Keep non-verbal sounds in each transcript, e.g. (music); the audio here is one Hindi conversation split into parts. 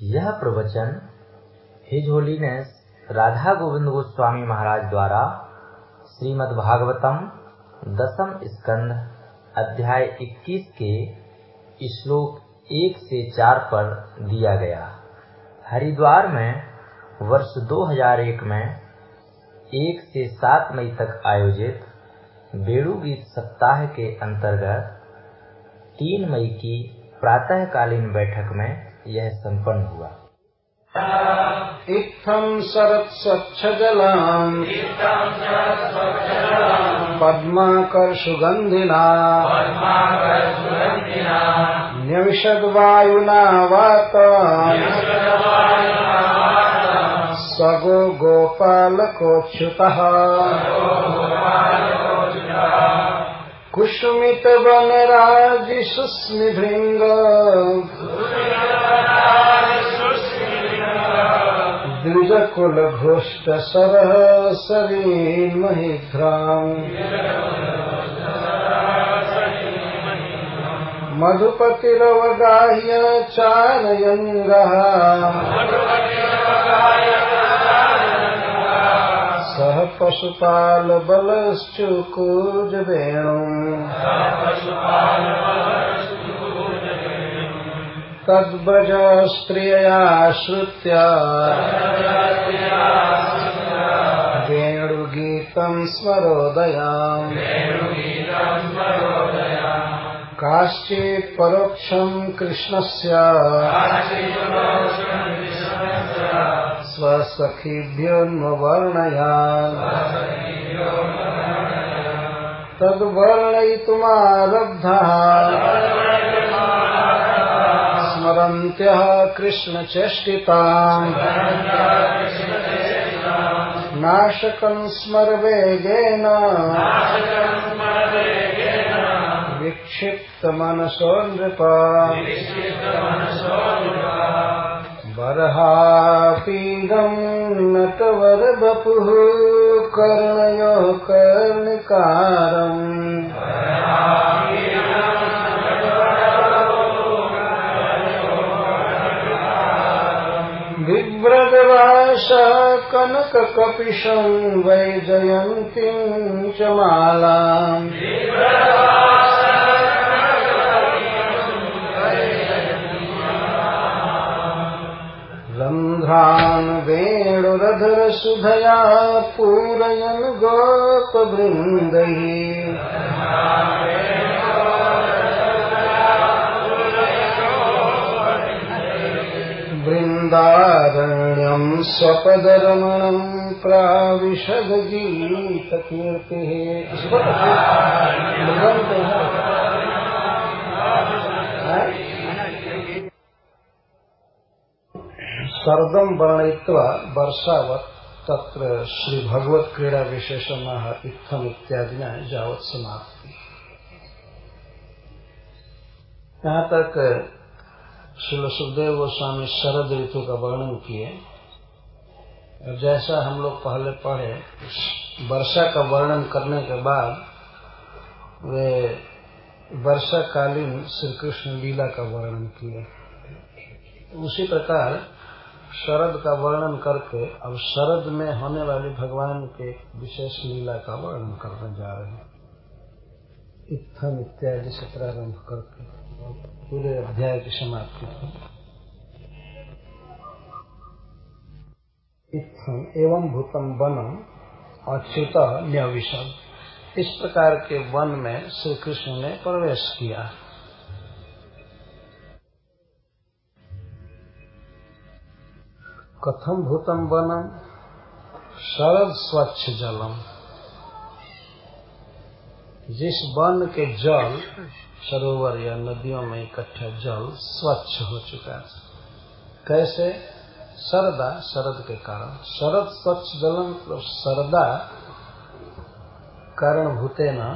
यह प्रवचन हिज होलीनेस राधा गोविंद गोस्वामी महाराज द्वारा श्रीमद् भागवतम दसम स्कंध अध्याय 21 के श्लोक एक से चार पर दिया गया। हरिद्वार में वर्ष 2001 में एक से सात मई तक आयोजित बेड़ू गीत सप्ताह के अंतर्गत तीन मई की प्रातःकालीन बैठक में यह संपन्न हुआ। इत्थं शरत्स्वच्छजलाम् पद्माकर्षुगन्धिना। न्यविशद्वायुना वात सगो गोपालकोच्युतः कुसुमितवनराजिसुस्मिभृङ्ग। द्विजकुलघोष्टसरः सरीन्महिध्राम् मधुपतिरवगाह्य चारयङ्गः सः पशुपालबलश्चुकूजवेणुम्। तद्भजा वेणुगीतम् श्रुत्या काश्चित् परोक्षम् कृष्णस्य। स्वसखिभ्योन्वर्णया। तद्वर्णयितुमारब्धः। स्मरन्त्यः कृष्णचेष्टिताम्। नाशकम् स्मरवेगेन। विक्षिप्तमनसो नृप बर्हापीडम् नटवरबपुः कर्णयो कर्णिकारम् बिभ्रदवास कनककपिशम् वैजयन्तीम् च मालाम्। रन्ध्रान् वेणुरधरसुधया पूरयन् गोपवृन्दैः वृन्दारण्यम् स्वपदरमणम् प्राविशदगीतकीर्तिः। सर्दम वर्णयित्वा वर्षावत तत्र श्री भगवत क्रीड़ा विशेषण इत्थम इत्यादि में जावत समाप्ति। यहाँ तक श्री सुखदेव गोस्वामी शरद ऋतु का वर्णन किए। जैसा हम लोग पहले पढ़े, वर्षा का वर्णन करने के बाद वे वर्षाकालीन श्री कृष्ण लीला का वर्णन किए। उसी प्रकार शरद का वर्णन करके अब शरद में होने वाली भगवान के विशेष लीला का वर्णन करने जा रहे हैं। इत्थम इत्यादि से प्रारंभ करके पूरे अध्याय की समाप्ति। इत्थम एवं भूतम वनम अच्युत न्यविषम। इस प्रकार के वन में श्री कृष्ण ने प्रवेश किया। कथम भूतम वनम शरद स्वच्छ जलम। जिस वन के जल, सरोवर या नदियों में इकट्ठा जल स्वच्छ हो चुका है। कैसे? सरदा शरद के कारण। शरद स्वच्छ जलम सरदा कारण भूतेना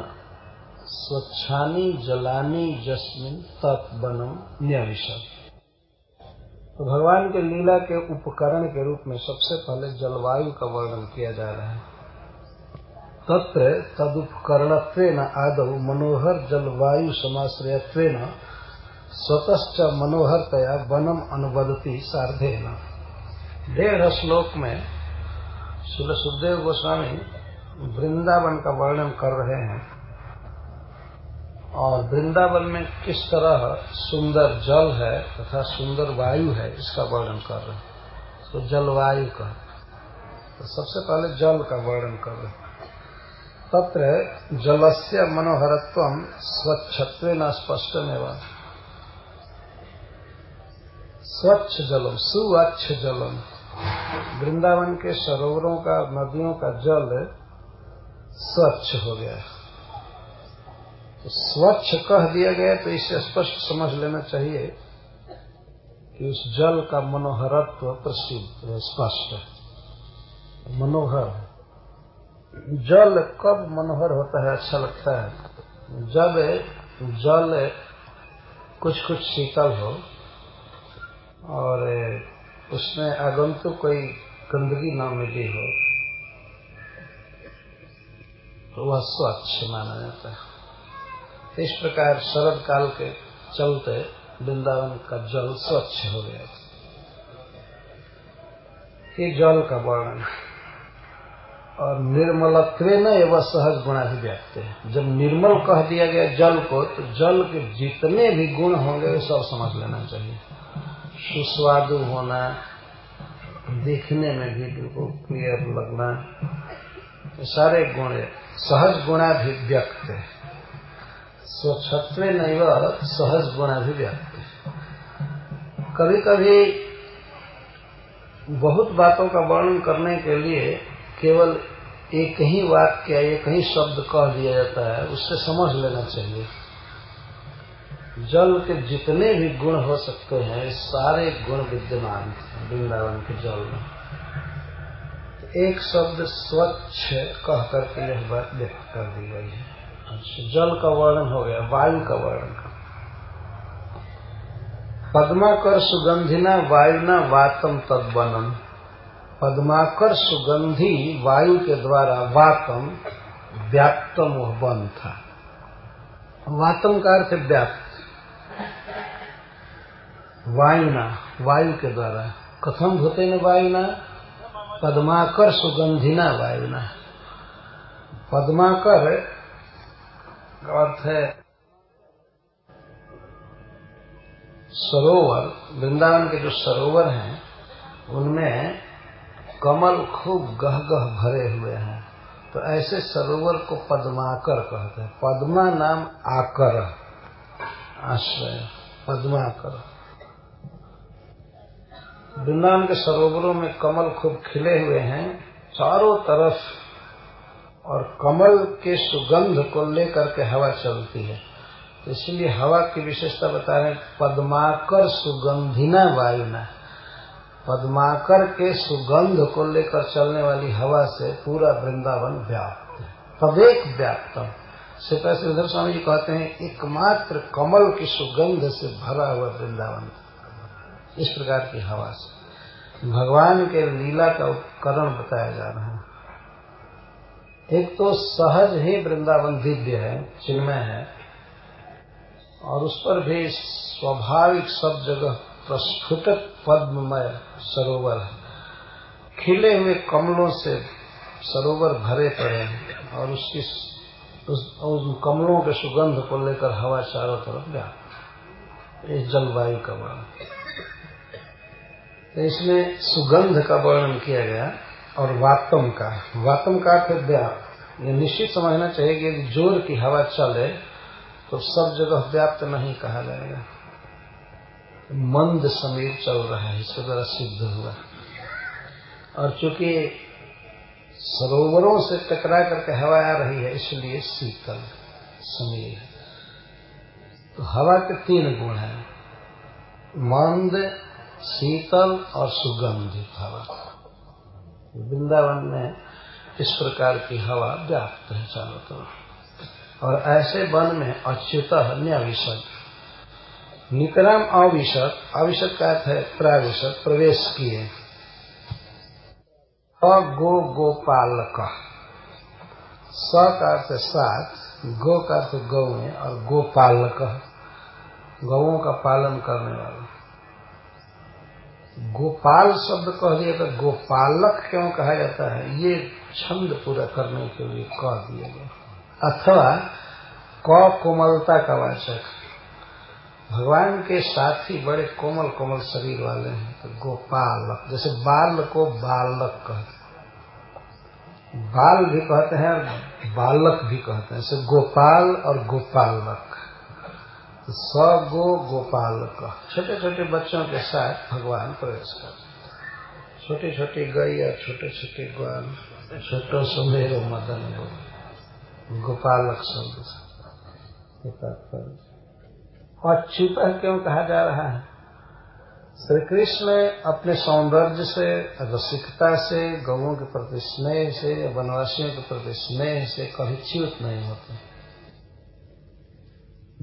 स्वच्छानी जलानी जस्मिन तत्वनम न्यविशद तो भगवान के लीला के उपकरण के रूप में सबसे पहले जलवायु का वर्णन किया जा रहा है। तत्र तदुपकरणत्व न आदौ मनोहर जलवायु समाश्रयत्व स्वतश्च मनोहरतया वनम अनुबदती सार्धेन। डेढ़ श्लोक में श्री सुखदेव गोस्वामी वृंदावन का वर्णन कर रहे हैं। और वृंदावन में किस तरह सुंदर जल है तथा सुंदर वायु है, इसका वर्णन कर रहे हैं। तो जलवायु का। तो सबसे पहले जल का वर्णन कर रहे तत्र जलस्य मनोहरत्व स्वच्छत्व न स्पष्ट स्वच्छ जलम सुअच्छ जलम। वृंदावन के सरोवरों का, नदियों का जल स्वच्छ हो गया तो स्वच्छ कह दिया गया तो इसे स्पष्ट समझ लेना चाहिए कि उस जल का मनोहरत्व प्रसिद्ध स्पष्ट है। मनोहर जल कब मनोहर होता है अच्छा लगता है? जब जल कुछ कुछ शीतल हो और उसमें आगंतुक कोई गंदगी न मिली हो तो वह स्वच्छ माना जाता है। इस प्रकार शरद काल के चलते वृंदावन का जल स्वच्छ हो गया ये जल का वर्णन और निर्मलत्व न एवं सहज गुणा ही व्याप्त है। जब निर्मल कह दिया गया जल को तो जल के जितने भी गुण होंगे सब समझ लेना चाहिए। सुस्वादु होना, देखने में भी बिल्कुल क्लियर लगना सारे गुण, सहज गुणा भी व्यक्त है। स्वच्छत्व नहीं सहज गुणाभिव्यक्ति कभी कभी बहुत बातों का वर्णन करने के लिए केवल एक ही वाक्य एक ही शब्द कह दिया जाता है, उससे समझ लेना चाहिए। जल के जितने भी गुण हो सकते हैं सारे गुण विद्यमान वृंदावन के जल में। एक शब्द स्वच्छ कह करके यह बात व्यक्त कर दी गई है। अच्छा जल का वर्णन हो गया, वायु का वर्णन। पद्माकर सुगंधिना वायुना वातम तदवनम पद्माकर सुगंधी वायु के द्वारा वातम व्याप्तम वह वन था। वातम का अर्थ व्याप्त। वायुना, वायु के द्वारा। कथम भूते न वायुना? पद्माकर सुगंधिना वायुना। पद्माकर अर्थ है सरोवर। वृंदावन के जो सरोवर हैं, उनमें कमल खूब गह गह भरे हुए हैं। तो ऐसे सरोवर को पद्माकर कहते हैं। पद्मा नाम आकर, आश्रय, पद्माकर। वृंदावन के सरोवरों में कमल खूब खिले हुए हैं। चारों तरफ़ और कमल के सुगंध को लेकर के हवा चलती है। तो इसलिए हवा की विशेषता बता रहे पद्माकर सुगंधिना वायुना। पद्माकर के सुगंध को लेकर चलने वाली हवा से पूरा वृंदावन व्याप्त है। तदेक व्याप्तम। श्री श्रीधर स्वामी जी कहते हैं, एकमात्र कमल की सुगंध से भरा हुआ वृंदावन इस प्रकार की हवा से। भगवान के लीला का उपकरण बताया जा रहा है। एक तो सहज ही वृंदावन दिव्य है चिन्मय है और उस पर भी स्वाभाविक सब जगह प्रस्फुटित पद्ममय सरोवर है। खिले हुए कमलों से सरोवर भरे पड़े हैं और उसकी उस, उन कमलों के सुगंध को लेकर हवा चारों तरफ़ गया इस जलवायु का वर्णन। तो इसमें सुगंध का वर्णन किया गया और वातम का। वातम का अर्थ व्याप्त ये निश्चित समझना चाहिए कि यदि ज़ोर की हवा चले तो सब जगह व्याप्त नहीं कहा जाएगा। मंद समीर चल रहा है इसके द्वारा सिद्ध हुआ। और चूँकि सरोवरों से टकरा करके हवा आ रही है, इसलिए शीतल समीर। तो हवा के तीन गुण हैं। मंद शीतल और सुगंधित हवा। वृंदावन में इस प्रकार की हवा व्याप्त है चारों तरफ़। और ऐसे वन में अच्युत न्याविशद। नितराम अविशत अविशत का अर्थ है प्राविशत प्रवेश किए। गो गोपाल का स का अर्थ सात, गो का अर्थ गौ और गोपाल गौों का पालन करने वाला। गोपाल शब्द कह दिया तो गोपालक क्यों कहा जाता है? ये छंद पूरा करने के लिए कह दिया गया। अथवा, क कोमलता का वाचक। भगवान के साथ ही बड़े कोमल कोमल शरीर वाले हैं तो गोपालक, जैसे बाल को बालक कहते हैं। बाल भी कहते हैं और बालक भी कहते हैं, जैसे गोपाल और गोपालक। स गो गोपाल का छोटे छोटे बच्चों के साथ भगवान प्रवेश करते छोटी छोटी गैया छोटे छोटे ग्वाल, छोटो सुमेर मदन गो गोपालक शब्द से अच्युत क्यों कहा जा रहा है? श्री कृष्ण अपने सौंदर्य से, रसिकता से गौों के प्रति स्नेह से, वनवासियों के प्रति स्नेह से कभी च्युत नहीं होते।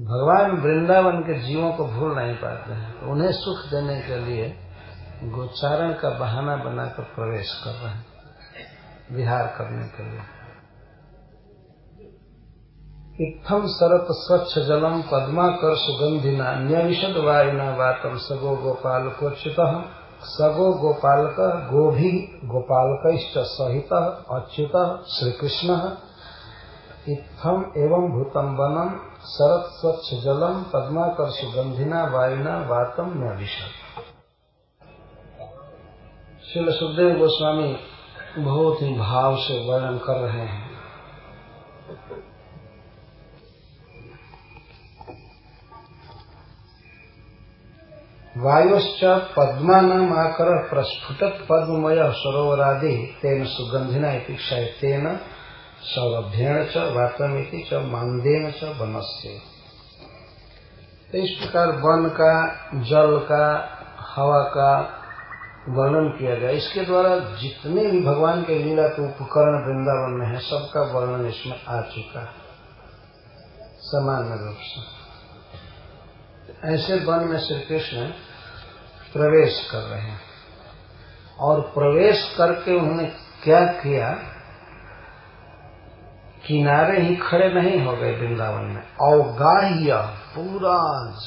भगवान वृंदावन के जीवों को भूल नहीं पाते हैं। उन्हें सुख देने के लिए गोचारण का बहाना बनाकर प्रवेश कर रहे हैं, विहार करने के लिए। इत्थम सरत स्वच्छ जलम पद्माकर सुगंधिना न्यविशद वायुना वातम, सगो गोपाल को सगो गोपालक गोभी गोपाल गोपालक सहित, अच्युत, श्रीकृष्ण। इत्थम एवं भूतम वनम शरत स्वच्छ जलम पद्माकर सुगंधिना वायुना वातम न्यविशद श्री सुखदेव गोस्वामी बहुत ही भाव से वर्णन कर रहे हैं। वायुश्च पद्मानाम आकर प्रस्फुटत पद्ममय सरोवरादि तेन सुगंधिना तेन सौरभ्यण च वातमिति च, मानदेन च, वनस्य। तो इस प्रकार वन का, जल का, हवा का वर्णन किया गया। इसके द्वारा जितने भी भगवान के लीला के उपकरण वृंदावन में है, सबका वर्णन इसमें आ चुका है। सामान्य रूप से। ऐसे वन में श्री कृष्ण प्रवेश कर रहे हैं। और प्रवेश करके उन्होंने क्या किया? किनारे ही खड़े नहीं हो गए वृंदावन में। अवगाह्य पूरा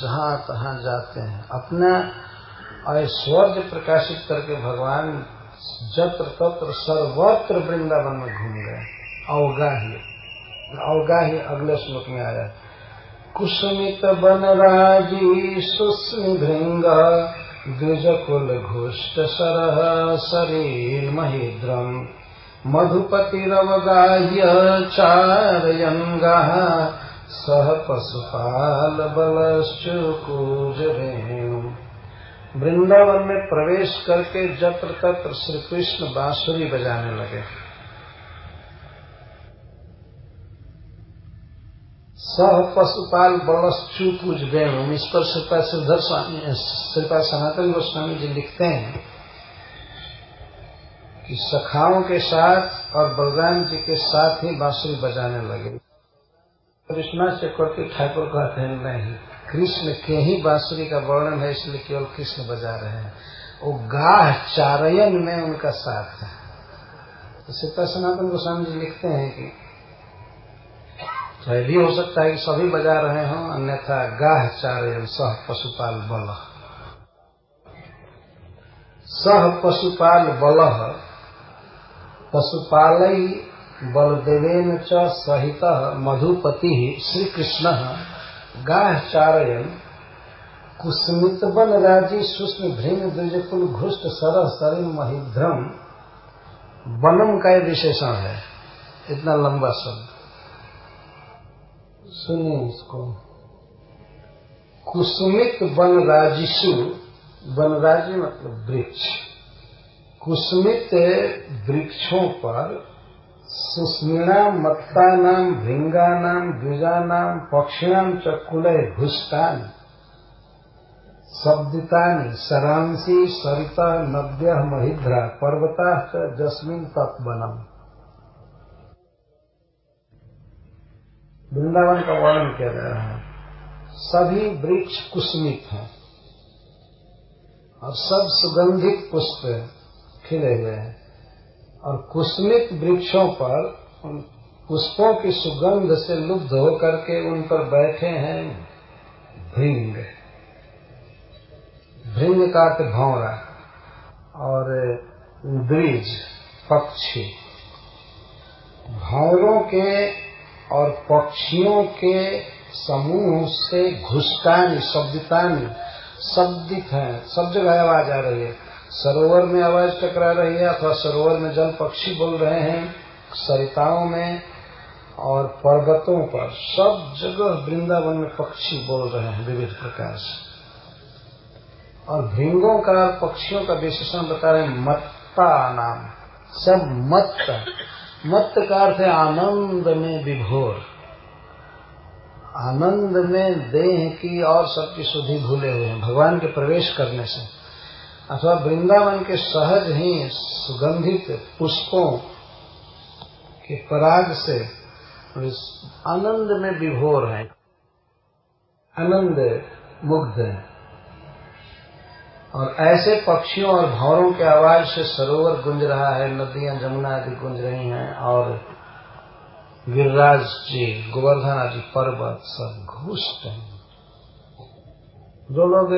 जहाँ तहां जाते हैं। अपना ऐश्वर्य प्रकाशित करके भगवान जत्र तत्र सर्वत्र वृंदावन में घूम गए अवगाह्य अवगाह्य अगले श्लोक में आया। कुसुमित बनराजी भृंग द्विजकुल घोष्ट सरह शरीर महिद्रम। मधुपतिरवगाह्य चारयङ्गः सह पशुपाल बलश्चुकूज वृंदावन में प्रवेश करके जत्र तत्र श्री कृष्ण बांसुरी बजाने लगे। सह पशुपाल बलस चूपूज वेणु इस पर श्रीपा श्रीधर स्वामी श्रीपा सनातन गोस्वामी जी लिखते हैं कि सखाओं के साथ और बलराम जी के साथ ही बांसुरी बजाने लगे। कृष्णा चक्रवर्ती ठाकुर कहते हैं नहीं। कृष्ण के ही बांसुरी का वर्णन है, इसलिए केवल कृष्ण बजा रहे हैं। वो गाह चारयन में उनका साथ है। तो सीता सनातन गोस्वामी जी लिखते हैं कि तो भी हो सकता है कि सभी बजा रहे हों, अन्यथा गाह चारयन, सह पशुपाल बल सह पशुपाल बल पशुपाल बलदेवेन च सहित मधुपति श्री कृष्ण गाह चारयन कुस्मित बन राज़ी सुष्म भृंग द्विजकुल घुष्ट सरह सरिम महिध्रम वनम का विशेषण है। इतना लंबा शब्द। सुनिए इसको। कुसुमित वनराजिशु वनराजी मतलब वृक्ष। कुसुमित वृक्षों पर सुस्मिणा, मत्ता नाम, भृंगा नाम, द्विजा नाम, पक्षिणाम चकुलय घुष्टान शब्दितानि सरांसी सरिता, नद्य, महिद्रा, पर्वता जस्मिन तत्वनम। वृंदावन का वर्णन जा रहा है। सभी वृक्ष कुसमित हैं और सब सुगंधित पुष्प खिले हुए हैं। और कुसमित वृक्षों पर, उन पुष्पों की सुगंध से लुब्ध होकर के उन पर बैठे हैं भृंग। भृंग का अर्थ भौरा और द्विज, पक्षी। भौरों के और पक्षियों के समूह से घुसकानी शब्दितानी, शब्दित है सब जगह आवाज़ आ रही है। सरोवर में आवाज़ टकरा रही है अथवा सरोवर में जल पक्षी बोल रहे हैं, सरिताओं में और पर्वतों पर। सब जगह वृंदावन में पक्षी बोल रहे हैं विविध प्रकार से। और भृंगों का पक्षियों का विशेषण बता रहे हैं, मत्ता नाम। सब मत मत का अर्थ है आनंद में विभोर। आनंद में देह की और सबकी सुधि भूले हुए हैं, भगवान के प्रवेश करने से। अथवा वृंदावन के सहज ही सुगंधित पुष्पों के पराग से आनंद में विभोर है। आनंद मुग्ध है। और ऐसे पक्षियों और भौरों के आवाज़ से सरोवर गुंज रहा है, नदियाँ, जमुना आदि गुंज रही हैं और गिरिराज जी, गोवर्धन आदि पर्वत सब घुसते हैं। जो लोग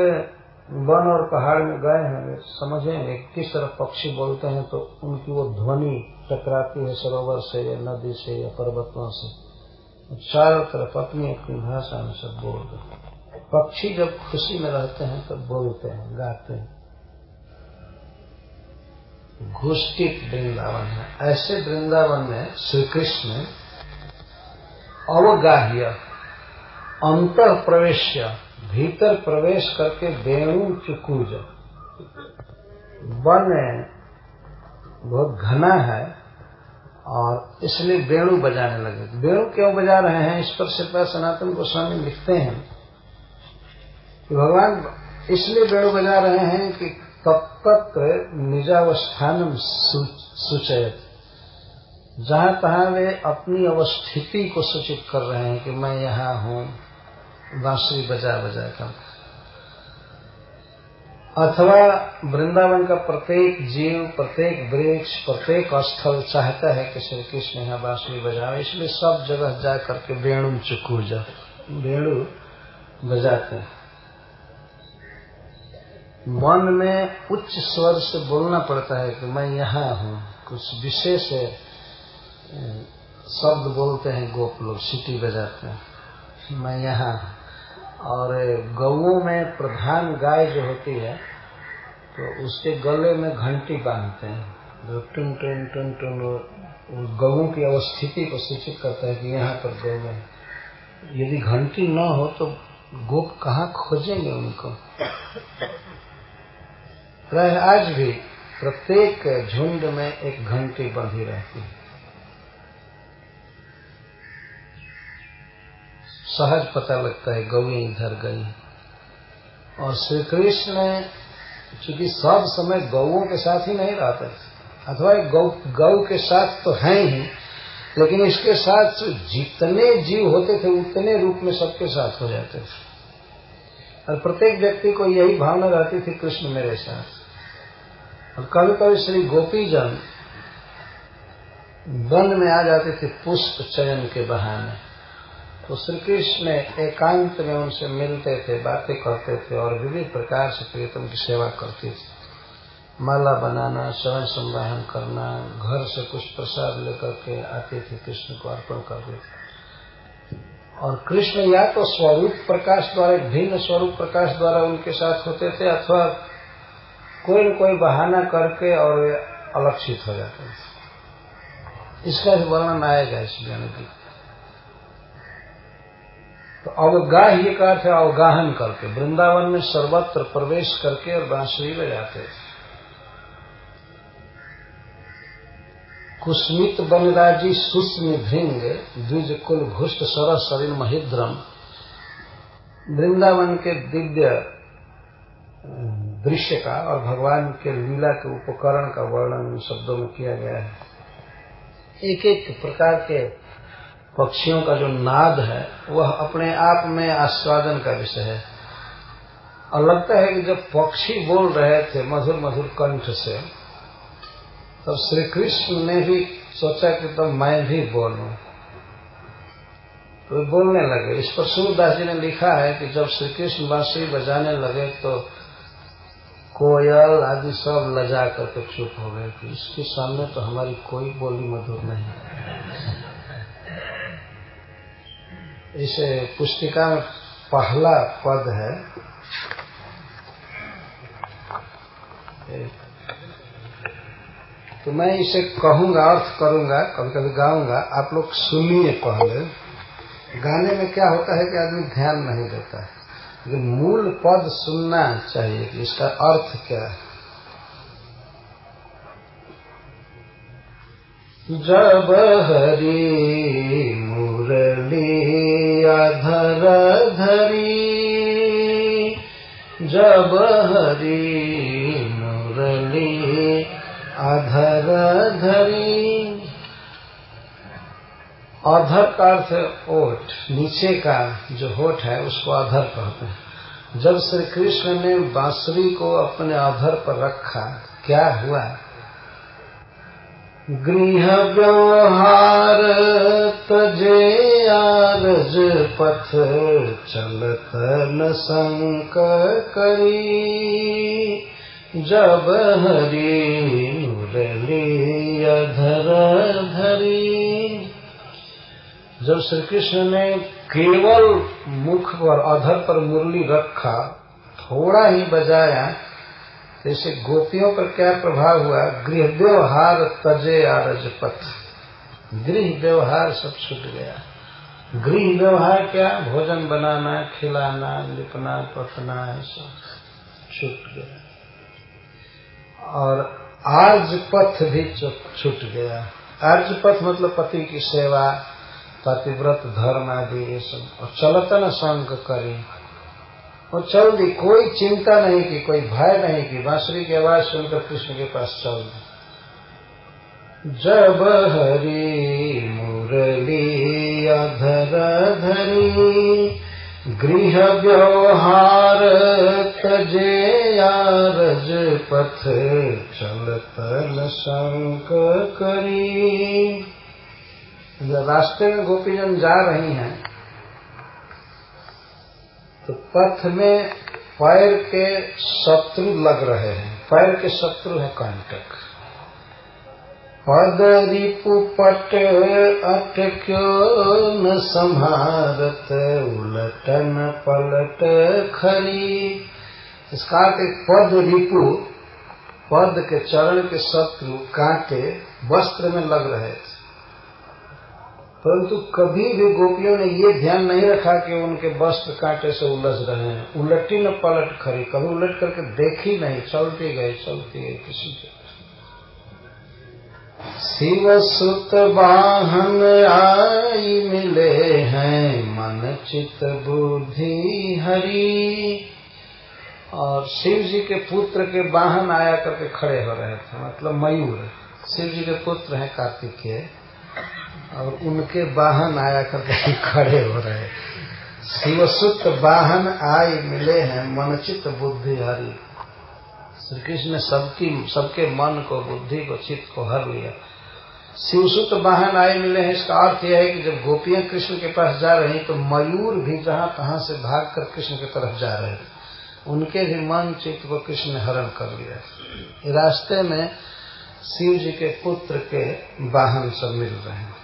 वन और पहाड़ में गए हैं समझेंगे किस तरह पक्षी बोलते हैं तो उनकी वो ध्वनि टकराती है सरोवर से या नदी से या पर्वतों से। चारों तरफ़ अपनी अपनी भाषा में सब बोल रहे पक्षी जब खुशी में रहते हैं, तब बोलते हैं, गाते हैं। घोषित वृंदावन है। ऐसे वृंदावन में श्री कृष्ण अवगाह्य अंत प्रवेश भीतर प्रवेश करके वेणु चुकूज। वन बहुत घना है और इसलिए वेणु बजाने लगे। वेणु क्यों बजा रहे हैं? इस पर सिर्फ़ सनातन गोस्वामी लिखते हैं कि भगवान इसलिए वेणु बजा रहे हैं कि तक निजावस्थान सूचयत। जहाँ तहां वे अपनी अवस्थिति को सूचित कर रहे हैं कि मैं यहाँ हूँ। बांसुरी बजा बजा कर अथवा वृंदावन का प्रत्येक जीव, प्रत्येक वृक्ष, प्रत्येक स्थल चाहता है कि श्री कृष्ण यहाँ बांसुरी बजावे इसलिए सब जगह जा करके वेणु चुकूजा वेणु बजाते हैं। मन में उच्च स्वर से बोलना पड़ता है कि मैं यहाँ हूँ। कुछ विशेष शब्द बोलते हैं, गोप लोग, सीटी बजाते हैं। मैं यहाँ और गऊ में प्रधान गाय जो होती है तो उसके गले में घंटी बांधते हैं। जो टुन टुन टुन टुन उस गऊ की अवस्थिति को सूचित करता है कि यहाँ पर गौ है। यदि घंटी न हो तो गोप कहाँ खोजेंगे उनको? आज भी प्रत्येक झुंड में एक घंटी बंधी रहती है। सहज पता लगता है, गौ इधर गई और श्री कृष्ण चूँकि सब समय गौओं के साथ ही नहीं रहते अथवा गौ गौ के साथ तो हैं ही, लेकिन इसके साथ जितने जीव होते थे, उतने रूप में सबके साथ हो जाते थे। और प्रत्येक व्यक्ति को यही भावना रहती थी, कृष्ण मेरे साथ। और कभी कभी श्री गोपीजन वन में आ जाते थे पुष्प चयन के बहाने। तो श्री कृष्ण एकांत में उनसे मिलते थे, बातें करते थे और विविध प्रकार से प्रीतम की सेवा करती थी। माला बनाना, शरण संवाहन करना, घर से कुछ प्रसाद लेकर के आते थे, कृष्ण को अर्पण कर देते और कृष्ण या तो स्वरूप प्रकाश द्वारा भिन्न स्वरूप प्रकाश द्वारा उनके साथ होते थे, अथवा कोई न कोई बहाना करके और अलक्षित हो जाते थे। इसका भी वर्णन आएगा इस की। तो अवगाह्य का अर्थ अवगाहन करके, वृंदावन में सर्वत्र प्रवेश करके और बांसुरी बजाते थे। कुस्मित बनराजी सुस्म भृंग, द्विज कुल घुष्ट सरस सरिन महिद्रम। वृंदावन के दिव्य, दृश्य का और भगवान के लीला के उपकरण का वर्णन शब्दों में किया गया है। एक एक प्रकार के पक्षियों का जो नाद है, वह अपने आप में आस्वादन का विषय है। और लगता है कि जब पक्षी बोल रहे थे मधुर मधुर कंठ से, तब श्री कृष्ण ने भी सोचा कि तब मैं भी बोलूँ। तो बोलने लगे। इस पर सूरदास जी ने लिखा है कि जब श्री कृष्ण बांसुरी बजाने लगे तो कोयल आदि सब लजा करके चुप हो गए कि इसके सामने तो हमारी कोई बोली मधुर नहीं इसे पुस्तिका में पहला पद है। तो मैं इसे कहूँगा, अर्थ करूँगा कभी कभी गाऊँगा। आप लोग सुनिए पहले। गाने में क्या होता है कि आदमी ध्यान नहीं देता है। लेकिन मूल पद सुनना चाहिए कि इसका अर्थ क्या है। जब हरी मुरली अधर धरी जब हरी मुरली अधर धरी। अधर का अर्थ ओठ, नीचे का जो होठ है, उसको अधर कहते हैं। जब श्री कृष्ण ने बांसुरी को अपने अधर पर रखा, क्या हुआ? गृह व्यवहार तजे आरज पथ चलत न संक करी। जब हरी मुरली अधर धरी। जब श्री कृष्ण ने केवल मुख पर अधर पर मुरली रखा, थोड़ा ही बजाया जैसे गोपियों पर क्या प्रभाव हुआ? गृह व्यवहार तजे आरज पथ गृह व्यवहार सब छूट गया। गृह व्यवहार क्या? भोजन बनाना, खिलाना, लिपना पथना सब छूट गया। और आर्ज पथ भी छूट गया। आर्ज पथ मतलब पति की सेवा, पतिव्रत, धर्म आदि ये सब। और चलतन संग करी। और चल दी कोई चिंता नहीं की, कोई भय नहीं की। बांसुरी की आवाज़ सुनकर कृष्ण के पास चल दी जब हरी मुरली अधर धरी, गृह व्यवहार तजे यारज पथ चलतन संक करी। रास्ते में गोपीजन जा रही हैं। तो पथ में पैर के शत्रु लग रहे हैं। पैर के शत्रु है कंटक पद रिपु पट अटक्यो न संहारत, उलटन पलट खरी। इसका पद रिपु, पद के चरण के शत्रु कांटे वस्त्र में लग रहे थे। परंतु कभी भी गोपियों ने ये ध्यान नहीं रखा कि उनके वस्त्र कांटे से उलझ रहे हैं। उलटी न पलट खड़ी कभी उलट करके देखी नहीं, चलती गई चलती गई किसी के शिव सुत वाहन आई मिले हैं, मन चित बुद्धि हरी। और शिव जी के पुत्र के वाहन आया करके खड़े हो रहे थे मतलब मयूर। शिव जी के पुत्र हैं कार्तिकेय। और उनके वाहन आया करके (laughs) खड़े हो रहे शिवसुत वाहन आए मिले हैं, मनचित बुद्धि हरी। श्री कृष्ण सबकी, सबके मन को, बुद्धि को, चित्त को हर लिया। शिवसुत वाहन आए मिले हैं, इसका अर्थ यह है कि जब गोपियाँ कृष्ण के पास जा रही तो मयूर भी जहाँ तहां से भाग कर कृष्ण की तरफ़ जा रहे थे उनके भी मन, चित्त को कृष्ण ने हरण कर लिया। रास्ते में शिव जी के पुत्र के वाहन सब मिल रहे हैं।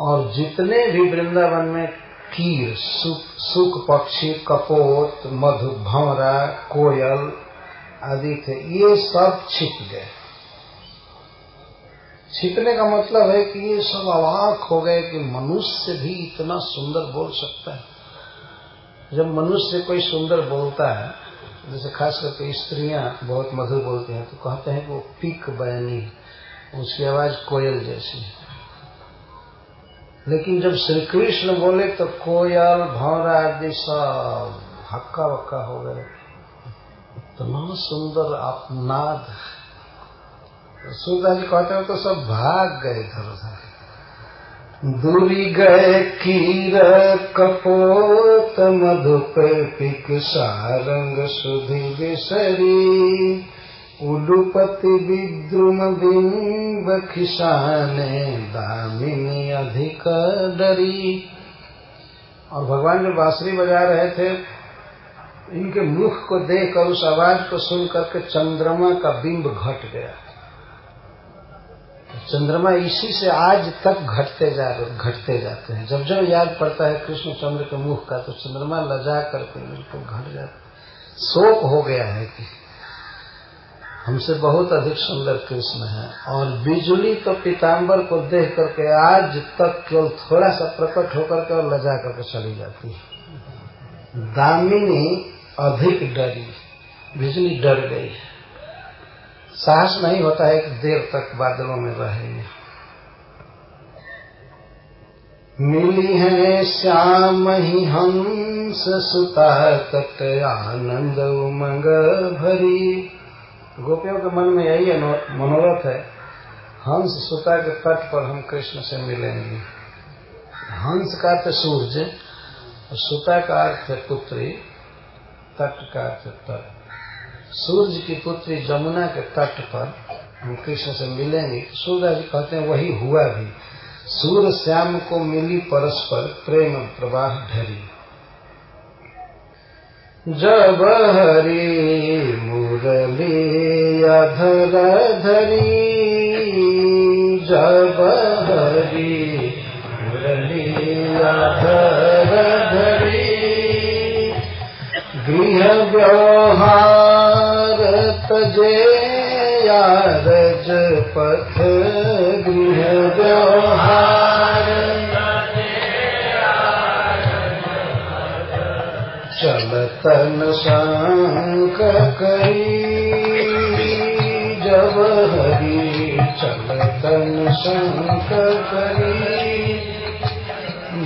और जितने भी वृंदावन में कीर सुख, पक्षी कपोत मधु भंवरा कोयल आदि थे ये सब छिप गए। छिपने का मतलब है कि ये सब अवाक हो गए कि मनुष्य भी इतना सुंदर बोल सकता है। जब मनुष्य कोई सुंदर बोलता है जैसे खास करके स्त्रियाँ बहुत मधुर बोलती हैं तो कहते हैं कि वो पिक बयानी उसकी आवाज़ कोयल जैसी है। लेकिन जब श्री कृष्ण बोले तो कोयल भौरा आदि सब हक्का वक्का हो गए। इतना सुंदर आप नाद सूरदास जी कहते हो तो सब भाग गए इधर उधर। दूरी गए कीर, कपोत मधुप पिक सारंग सुधि बिसरी उडुपति विद्रुम बिंब खिसाने दामिनी अधिक डरी और भगवान जो बांसुरी बजा रहे थे, इनके मुख को देखकर उस आवाज़ को सुन करके चंद्रमा का बिंब घट गया। चंद्रमा इसी से आज तक घटते जा रहे, घटते जाते हैं। जब जब याद पड़ता है कृष्ण चंद्र के मुख का तो चंद्रमा लजा करके बिल्कुल घट जाता शोक हो गया है कि हमसे बहुत अधिक सुंदर कृष्ण है। और बिजली तो पीताम्बर को देख करके आज तक केवल थोड़ा सा प्रकट होकर के और लजा करके चली जाती है। दामिनी अधिक डरी। बिजली डर गई। साहस नहीं होता है कि देर तक बादलों में रहेंगे। मिली है श्याम ही हंस, सुता तट आनंद उमंग भरी। गोपियों के मन में यही मनोरथ है, हंस सुता के तट पर हम कृष्ण से मिलेंगे। हंस का अर्थ सूर्य और सुता का अर्थ है पुत्री, तट का अर्थ तट। सूर्य की पुत्री जमुना के तट पर हम कृष्ण से मिलेंगे। सूर्य जी कहते हैं वही हुआ भी। सूर्य श्याम को मिली परस्पर प्रेम प्रवाह ढरी जब हरी मुरली अधर धरी, जब हरी मुरली अधर धरी, गृह व्यवहार तजे यारज पथ गृह व्यवहार। चलतन शंक करी, जब हरी चलतन शंक करी,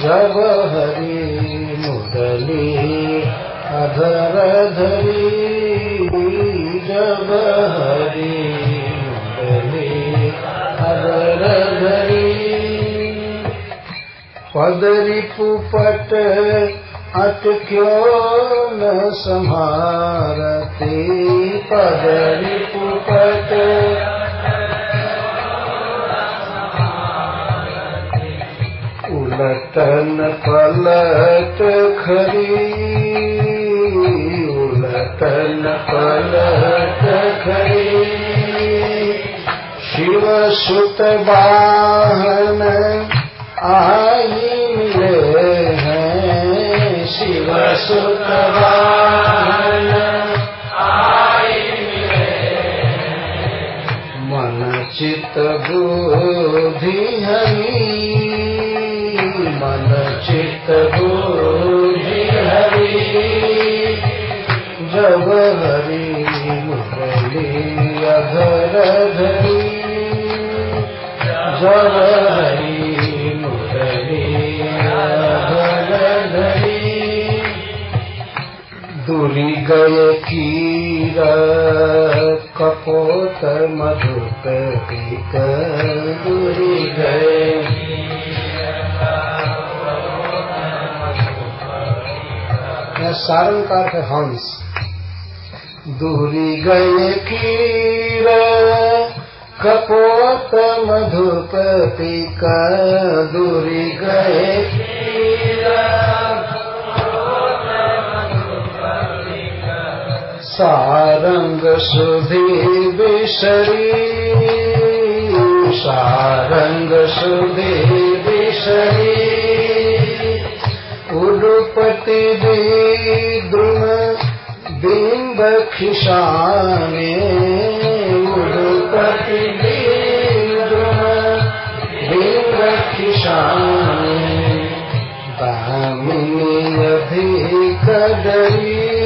जब हरी मुरली अधर धरी, जब हरी मुरली अधर धरी पदरी पुपट अटक्यो न संहारती? पदरी पुपट उलटन पलट खरी। उलटन पलट खरी। शिव सुत वाहन आई मिले। मन चित बुद्धि हरी। मन चित बुद्धि हरी। जब हरी मुरली अधर धरी। जब गए कीर कपोत मधुप दूरी गए। सारंग का अर्थ हंस। दूरी गए कीर कपोत मधुप पीक दूरी गए। सारंग सुधी बिसरी। सारंग सुधी बिसरी। उडुपति द्रुम बिंब खिशाने उडुपति द्रुम बिंब खिशाने दामिनी अधिक डरी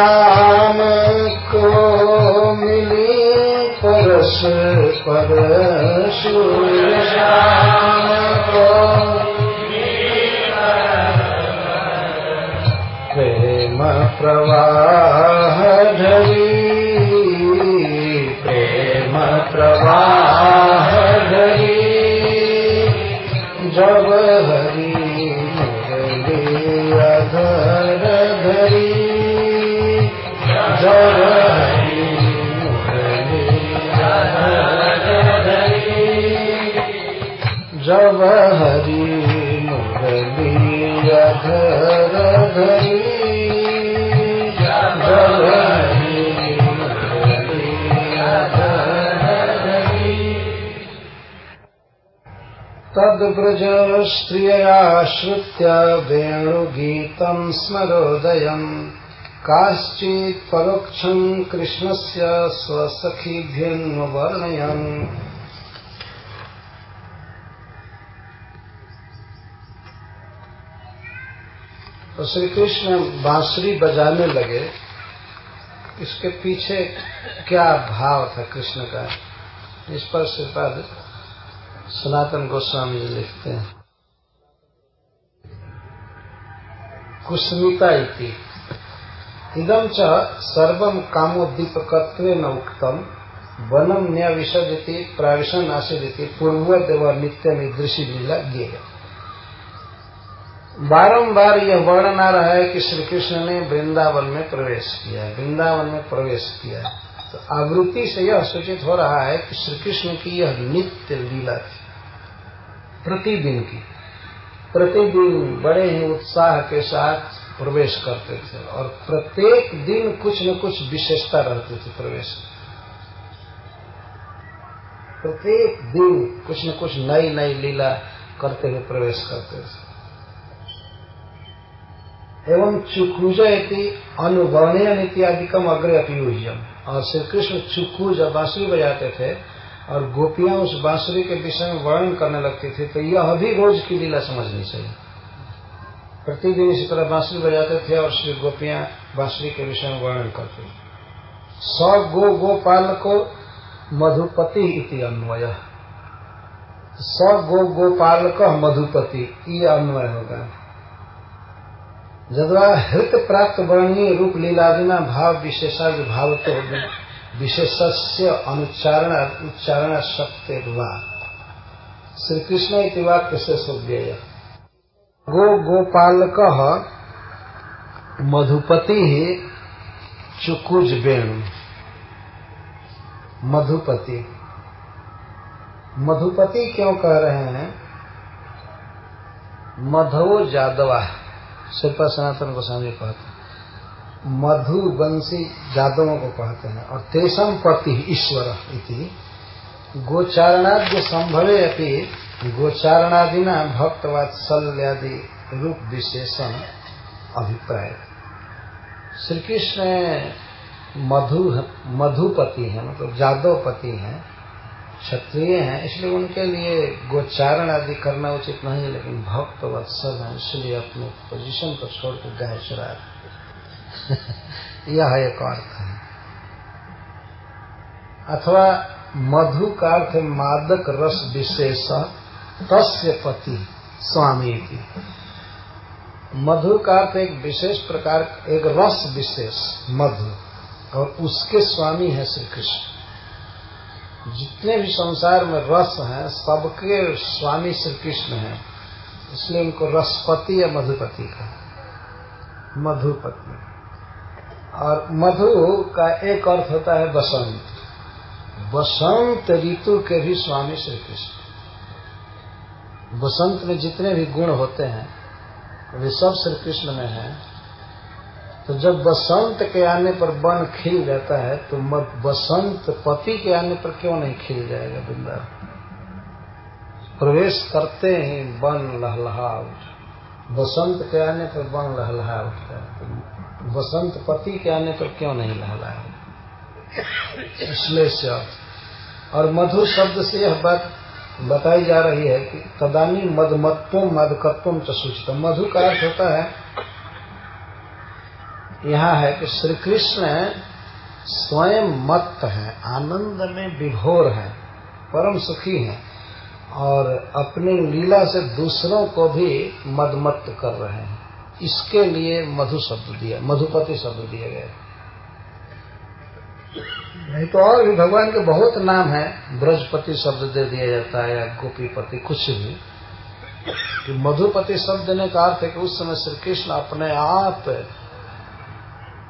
श्याम को मिली परस परशु तद्व्रज स्त्रिययाश्रित्य वेणुगीतम् स्मरोदयम् काश्चित् परोक्षम् कृष्णस्य स्वसखीभ्यन्वर्णयन्। तो श्री कृष्ण बांसुरी बजाने लगे। इसके पीछे क्या भाव था कृष्ण का? इस पर श्रीपाद सनातन गोस्वामी जी लिखते हैं। कुस्मिता इति। इदम च सर्वम न उक्तम वनम न्याविशदिति प्राविशन आसिदिति पूर्वदेव नित्य निदृशी लीला ज्ञेय बारंबार यह वर्णन आ रहा है कि श्री कृष्ण ने वृंदावन में प्रवेश किया वृंदावन में प्रवेश किया तो आवृत्ति से यह सूचित हो रहा है कि श्री कृष्ण की यह नित्य लीला थी। प्रतिदिन की। प्रतिदिन बड़े ही उत्साह के साथ प्रवेश करते थे और प्रत्येक दिन कुछ न कुछ विशेषता रहती थी प्रवेश प्रत्येक दिन कुछ न कुछ नई नई लीला करते हुए प्रवेश करते थे। एवं चुकुज अनुवर्णयन इत्यादिकम अग्रे अपियूज्यम और श्री कृष्ण चुकुज बांसुरी बजाते थे और गोपियाँ उस बांसुरी के विषय में वर्णन करने लगती थी तो यह भी रोज की लीला समझनी चाहिए। प्रतिदिन इसी तरह बांसुरी बजाते थे और श्री गोपियाँ बांसुरी के विषय में वर्णन करती स गो गोपाल को मधुपति इति अन्वय। स गो गोपाल का मधुपति, ये अन्वय होगा। जदवा हृत प्राप्त वर्णीय रूप लीलादिना भाव विशेषा भाव तो विशेषस्य अनुच्चारण, उच्चारण शक्ति श्री कृष्ण इति वाक्य से सुव्यय। गो गोपालक मधुपति चुकुज वेणु। मधुपति। मधुपति क्यों कह रहे हैं? मधवो जादवा। शिल्पा सनातन गोस्वामी कहते हैं मधु वंशी जादवों को कहते हैं। और तेसम पति ईश्वर इति। गोचारणाद्य संभवे अपनी गोचारणादिना भक्तवात्सल्यादि रूप विशेषण अभिप्राय। श्री कृष्ण मधु मधुपति हैं मतलब जादवपति हैं, क्षत्रिय हैं, इसलिए उनके लिए गोचारण आदि करना उचित नहीं लेकिन भक्त वत्सल हैं इसलिए अपने पोजीशन को छोड़कर गाय चुरा (laughs) यह एक अर्थ। है अथवा मधु का अर्थ मादक रस विशेष, तस्य पति, स्वामी की। मधु का अर्थ एक विशेष प्रकार, एक रस विशेष, मधु, और उसके स्वामी है श्री कृष्ण। जितने भी संसार में रस हैं, सबके स्वामी श्री कृष्ण हैं, इसलिए उनको रसपति या मधुपति का मधुपति। और मधु का एक अर्थ होता है बसंत। बसंत ऋतु के भी स्वामी श्री कृष्ण। बसंत में जितने भी गुण होते हैं, वे सब श्री कृष्ण में हैं। तो जब बसंत के आने पर वन खिल जाता है तो बसंत पति के आने पर क्यों नहीं खिल जाएगा वृंदावन? प्रवेश करते ही वन लहलहा उठ बसंत के आने पर वन लहलहा उठता है। तो बसंत पति के आने पर क्यों नहीं इसलिए से और मधुर शब्द से यह बात बताई जा रही है कि तदानी मदमत्व मदकत्व च सूचित मधु का अर्थ होता है, यहाँ है कि श्री कृष्ण स्वयं मत है, आनंद में विभोर है, परम सुखी है, और अपनी लीला से दूसरों को भी मदमत्त कर रहे हैं। इसके लिए मधु शब्द दिया, मधुपति शब्द दिया गया। नहीं तो और भी भगवान के बहुत नाम है। ब्रजपति शब्द दे दिया जाता है या गोपीपति, कुछ भी। कि मधुपति शब्द देने का अर्थ है कि उस समय श्री कृष्ण अपने आप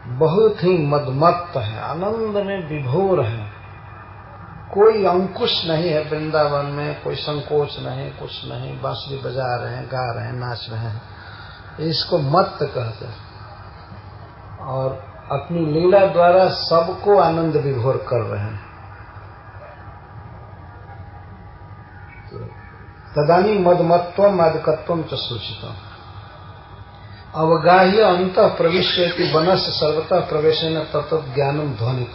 बहुत ही मदमत्त है, आनंद में विभोर है। कोई अंकुश नहीं है वृंदावन में, कोई संकोच नहीं, कुछ नहीं, बांसुरी बजा रहे हैं, गा रहे हैं, नाच रहे हैं। इसको मत कहते हैं। और अपनी लीला द्वारा सबको आनंद विभोर कर रहे हैं। तदानी मदमत्व मादकत्व च सूचित अवगाह्य अंत प्रवेश बनस सर्वतः प्रवेश न तत्व ज्ञानम ध्वनित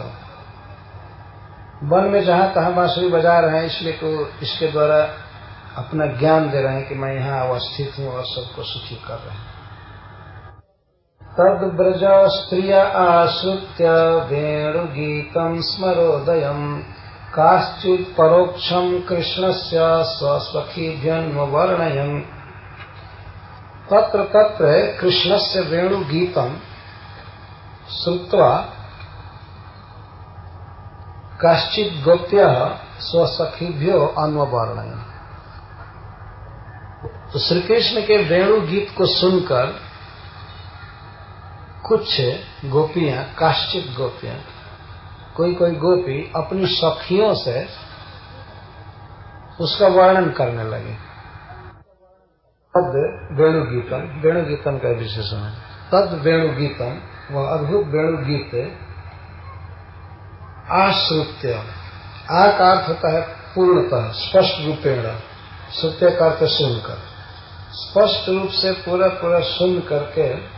वन में जहाँ तहां बांसुरी बजा रहे हैं, इसलिए तो इसके द्वारा अपना ज्ञान दे रहे हैं कि मैं यहाँ अवस्थित हूँ और सबको सुखी कर रहे हैं। तद ब्रज स्त्रिय आश्रित्य वेणुगीतम स्मरोदयम् काश्चित् परोक्षम् कृष्णस्य स्वसखीभ्यन्वर्णयन् तत्र तत्र कृष्णस्य वेणुगीतम् श्रुत्वा काश्चित् गोप्य स्वसखीभ्यो अन्ववर्णयन्। तो श्री के वेणु गीत को सुनकर कुछ गोपियाँ काश्चित गोपियाँ, कोई कोई गोपी अपनी सखियों से उसका वर्णन करने लगे। तद वेणुगीतम वेणुगीतम का विशेषण है। तद वेणुगीतम, वह अद्भुत वेणुगीत आश्रुत्य आ का अर्थ होता है पूर्णतः, स्पष्ट रूपेण श्रुत्य का अर्थ सुनकर, स्पष्ट रूप से पूरा पूरा सुन करके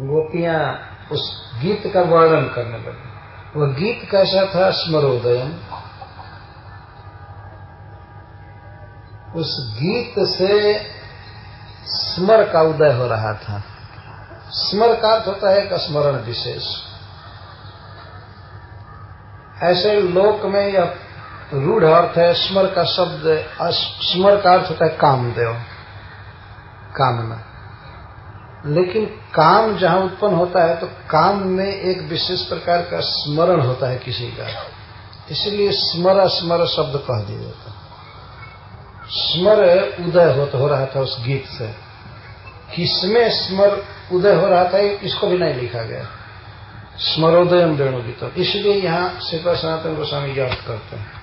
गोपियाँ उस गीत का वर्णन करने लगी। वह गीत कैसा था? स्मरोदयम। उस गीत से स्मर का उदय हो रहा था। स्मर का अर्थ होता है एक स्मरण विशेष। ऐसे लोक में यह रूढ़ अर्थ है, स्मर का शब्द स्मर का अर्थ होता है कामदेव। कामना। लेकिन काम जहाँ उत्पन्न होता है तो काम में एक विशेष प्रकार का स्मरण होता है किसी का। इसलिए स्मर स्मर शब्द कह दिया जाता स्मर उदय हो, हो रहा था उस गीत से। किसमें स्मर उदय हो रहा था इसको भी नहीं लिखा गया। स्मरोदय वेणु गीत इसलिए यहाँ श्रीपा सनातन गोस्वामी याद करते हैं।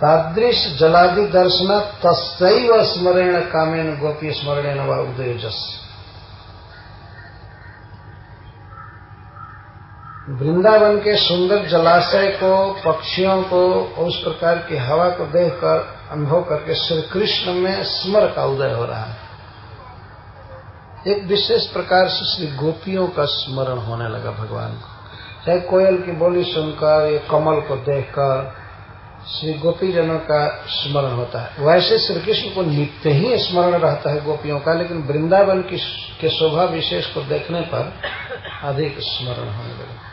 तादृश जलादि दर्शन तस्व स्मरण कामेन गोपी स्मरण व उदय जस वृंदावन के सुंदर जलाशय को, पक्षियों को, उस प्रकार की हवा को देखकर, अनुभव करके श्री कृष्ण में स्मर का उदय हो रहा है। एक विशेष प्रकार से श्री गोपियों का स्मरण होने लगा भगवान को। चाहे कोयल की बोली सुनकर, या कमल को देखकर श्री गोपी जनों का स्मरण होता है। वैसे श्री कृष्ण को नित्य ही स्मरण रहता है गोपियों का, लेकिन वृंदावन की के शोभा विशेष को देखने पर अधिक स्मरण होने लगे।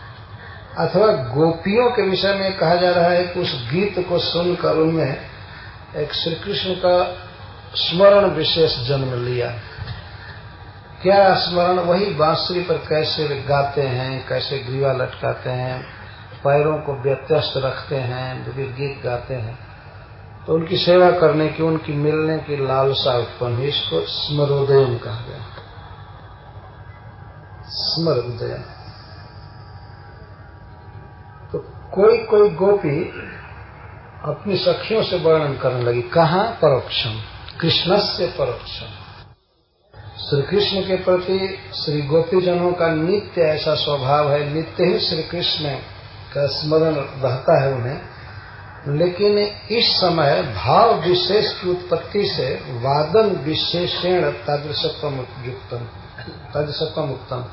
अथवा गोपियों के विषय में कहा जा रहा है कि उस गीत को सुनकर उनमें एक श्री कृष्ण का स्मरण विशेष जन्म लिया। क्या स्मरण? वही बांसुरी पर कैसे गाते हैं, कैसे ग्रीवा लटकाते हैं पैरों को व्यत्यस्त रखते हैं विविध गीत गाते हैं। तो उनकी सेवा करने की, उनकी मिलने की लालसा उत्पन्न हुई, इसको स्मरोदयम कहा गया। स्मर उदय तो कोई कोई गोपी अपनी सखियों से वर्णन करने लगी, कहा परोक्षम? कृष्ण से परोक्षम? श्री कृष्ण के प्रति श्री गोपी जनों का नित्य ऐसा स्वभाव है, नित्य ही श्री कृष्ण का स्मरण रहता है उन्हें। लेकिन इस समय भाव विशेष की उत्पत्ति से वादन विशेषण तादृशत्म उत्तम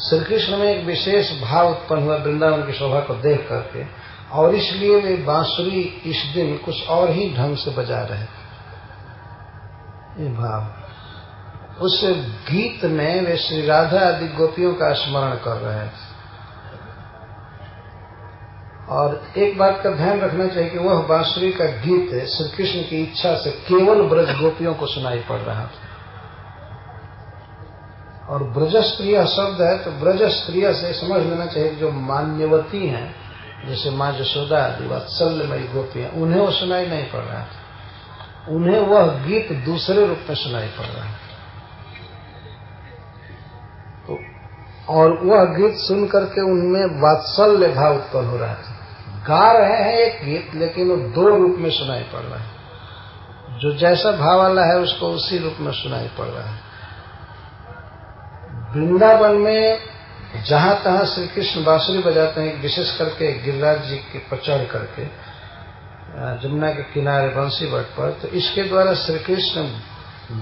श्री कृष्ण में एक विशेष भाव उत्पन्न हुआ वृंदावन की शोभा को देख करके, और इसलिए वे बांसुरी इस दिन कुछ और ही ढंग से बजा रहे ये भाव। उस गीत में वे श्री राधा आदि गोपियों का स्मरण कर रहे थे और एक बात का ध्यान रखना चाहिए कि वह बांसुरी का गीत श्री कृष्ण की इच्छा से केवल ब्रज गोपियों को सुनाई पड़ रहा था। और ब्रज स्त्रिय शब्द है तो ब्रज स्त्रिय से समझ लेना चाहिए जो मान्यवती हैं, जैसे माँ जशोदा आदि, वात्सल्यमयी गोपियाँ, उन्हें वो सुनाई नहीं पड़ रहा था। उन्हें वह गीत दूसरे रूप में सुनाई पड़ रहा है तो और वह गीत सुन करके उनमें वात्सल्य भाव उत्पन्न हो रहा था। गा रहे हैं एक गीत, लेकिन वो दो रूप में सुनाई पड़ रहा है। जो जैसा भाव वाला है, उसको उसी रूप में सुनाई पड़ रहा है। वृंदावन में जहाँ तहां श्री कृष्ण बांसुरी बजाते हैं, विशेष करके गिरिराज जी के पर चढ़ करके जमुना के किनारे बंसी बट पर तो इसके द्वारा श्री कृष्ण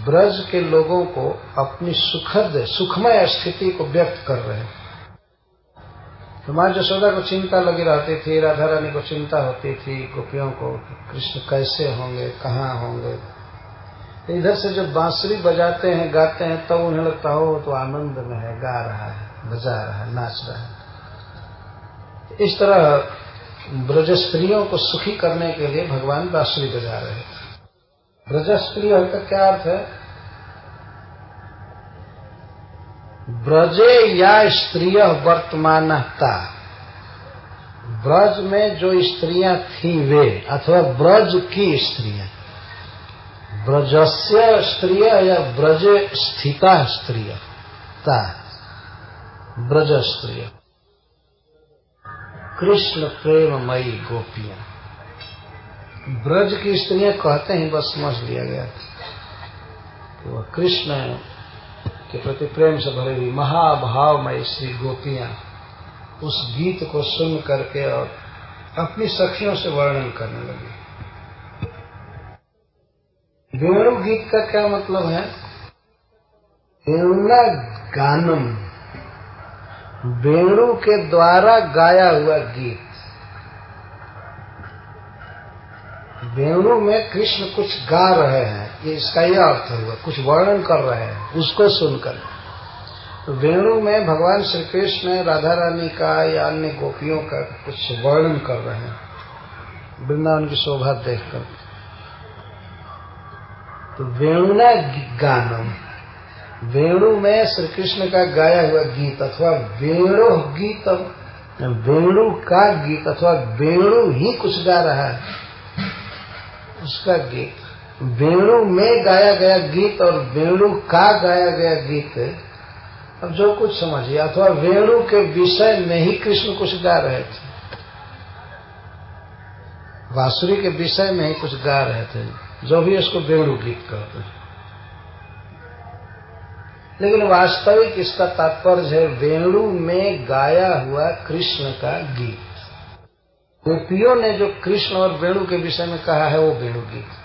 ब्रज के लोगों को अपनी सुखद, सुखमय स्थिति को व्यक्त कर रहे हैं। माँ जशोदा को चिंता लगी रहती थी, राधा रानी को चिंता होती थी, गोपियों को कृष्ण कैसे होंगे, कहाँ होंगे। इधर से जब बांसुरी बजाते हैं, गाते हैं, तब तो उन्हें लगता हो तो आनंद में है, गा रहा है, बजा रहा है, नाच रहा है। इस तरह ब्रज स्त्रियों को सुखी करने के लिए भगवान बांसुरी बजा रहे थे ब्रज स्त्री का क्या अर्थ है? ब्रजे या स्त्रिय वर्तमानता ब्रज में जो स्त्रियाँ थी वे, अथवा ब्रज की स्त्रियाँ। ब्रजस्य स्त्रिय या ब्रज स्थिता स्त्रिय। ता, ब्रज स्त्रिय। कृष्ण प्रेममयी गोपियाँ। ब्रज की स्त्रियाँ कहते हैं, बस समझ लिया गया कि वह कृष्ण के प्रति प्रेम से भरी हुई महाभावमय श्री गोपियाँ उस गीत को सुन करके और अपनी सखियों से वर्णन करने लगी। वेणु गीत का क्या मतलब है? वेणुना गानम वेणु के द्वारा गाया हुआ गीत। वेणु में कृष्ण कुछ गा रहे हैं। ये इसका यह अर्थ हुआ, कुछ वर्णन कर रहे हैं, उसको सुनकर। तो वेणु में भगवान श्री कृष्ण राधा रानी का या अन्य गोपियों का कुछ वर्णन कर रहे हैं। वृंदावन की शोभा देखकर। तो वेणुना गानम वेणु में श्री कृष्ण का गाया हुआ गीत अथवा वेणु गीत, वेणु का गीत अथवा वेणु ही कुछ गा रहा है। उसका गीत। वेणु में गाया गया गीत और वेणु का गाया गया गीत, अब जो कुछ समझिए, अथवा वेणु के विषय में ही कृष्ण कुछ गा रहे थे। बांसुरी के विषय में ही कुछ गा रहे थे, जो भी उसको वेणु गीत कहते हैं। लेकिन वास्तविक इसका तात्पर्य है, वेणु में गाया हुआ कृष्ण का गीत। गोपियों ने जो कृष्ण और वेणु के विषय में कहा है, वो वेणु गीत।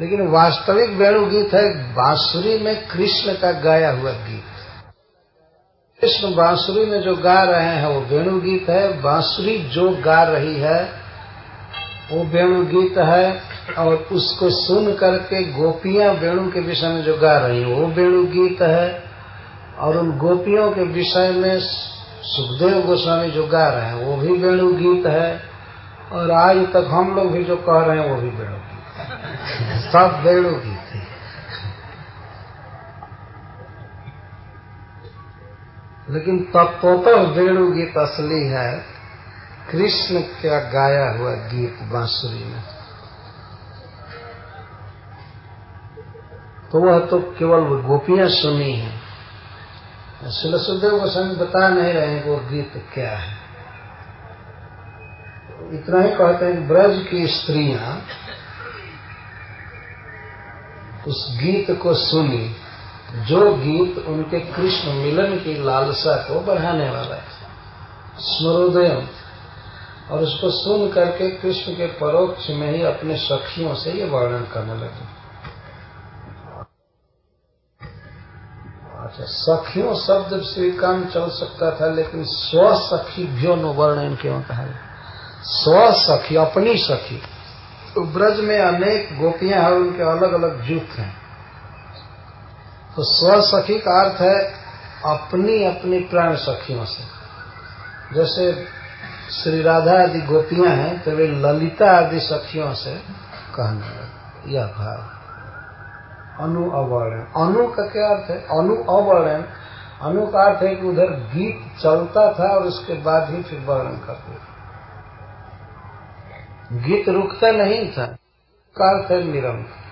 लेकिन वास्तविक वेणु गीत है, बांसुरी में कृष्ण का गाया हुआ गीत। कृष्ण बांसुरी में जो गा रहे हैं, वो वेणु गीत है। बांसुरी जो गा रही है, वो वेणु गीत है और उसको सुन करके गोपियाँ वेणु के विषय में जो गा रही है, वो वेणु गीत है। और उन गोपियों के विषय में सुखदेव गोस्वामी जो गा रहे हैं, वो भी वेणु गीत है। और आज तक हम लोग भी जो कह रहे हैं, वो भी वेणु गीत सब वेणु गीत है लेकिन तत्व तो वेणु गीत असली है। कृष्ण का गाया हुआ गीत बांसुरी में? तो वह तो केवल गोपियाँ सुनी है। शिल सुखदेव गोस्वामी बता नहीं रहे वो गीत क्या है। इतना ही कहते हैं, ब्रज की स्त्रियाँ उस गीत को सुनी, जो गीत उनके कृष्ण मिलन की लालसा को बढ़ाने वाला है। स्मरोदयम। और उसको सुन करके कृष्ण के परोक्ष में ही अपने सखियों से ये वर्णन करने लगे। अच्छा सखियों शब्द से काम चल सकता था, लेकिन स्व सखी भ्यो नो वर्ण क्यों कहा स्व सखी, अपनी सखी। तो ब्रज में अनेक गोपियाँ हैं, उनके अलग अलग जूथ हैं। तो स्व सखी का अर्थ है अपनी अपनी प्राण सखियों से। जैसे श्री राधा आदि गोपियाँ हैं तो वे ललिता आदि सखियों से कहने यह भाव अनु अवर्ण। अनु का क्या अर्थ है? अनु अवर्ण। अनु का अर्थ है कि उधर गीत चलता था और उसके बाद ही फिर वर्णन करते गीत रुकता नहीं था। का अर्थ है निरंतर